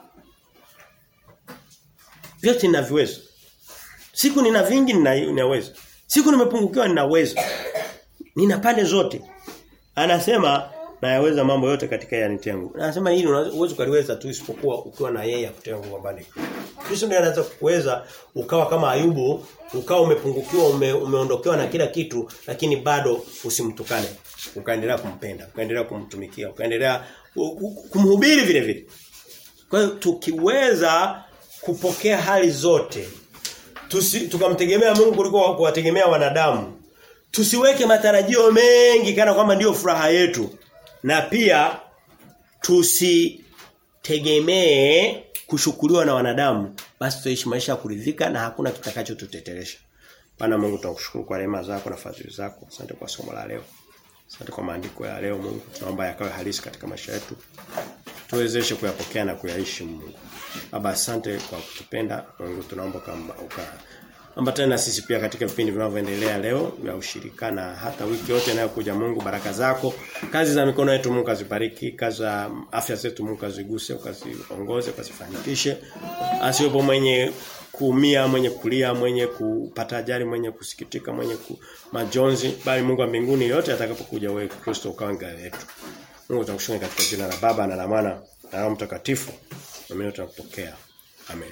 Speaker 1: Vyote ninaviweza. Siku nina vingi nina uwezo. Siku nimepungukiwa nina uwezo. Nina pande zote. Anasema nayaweza mambo yote katika yeye anitengu. Anasema hili unaweza kuliweza tu isipokuwa ukiwa na yeye akutenga kwambani. Kristo ndiye anaweza kuweza ukawa kama Ayubu, ukawa umepungukiwa ume, umeondokewa na kila kitu lakini bado usimtukane. Ukaendelea kumpenda, ukaendelea kumtumikia, ukaendelea kumhubiri vile vile. Kwa hiyo tukiweza kupokea hali zote tukamtegemea Mungu kuliko kuwategemea wanadamu. Tusiweke matarajio mengi kana kwamba ndiyo furaha yetu. Na pia tusitegemee kushukuliwa na wanadamu basi tuishi maisha ya kuridhika na hakuna kitakachotuteteresha. Bana Mungu tunakushukuru kwa rehema zako na fadhili zako. Asante kwa somo la leo. Asante kwa maandiko ya leo Mungu. Tunaomba yakawe halisi katika maisha yetu. Tuwezeshe kuyapokea na kuyaishi Mungu. Baba asante kwa kutupenda. Mungu tunaomba kama uka ambatana na sisi pia katika vipindi vinavyoendelea leo vya ushirika na hata wiki yote inayokuja Mungu baraka zako kazi za mikono yetu Mungu azibariki kazi za afya zetu Mungu aziguse ukaziongoze ukazifanikishe asiwepo mwenye kuumia mwenye kulia mwenye kupata ajali mwenye kusikitika mwenye majonzi bali Mungu wa mbinguni yote atakapokuja wewe Kristo ukawa ngao yetu Mungu tunakushukuru katika jina la Baba na la Mwana na Roho Mtakatifu. mimi nitakupokea Amen.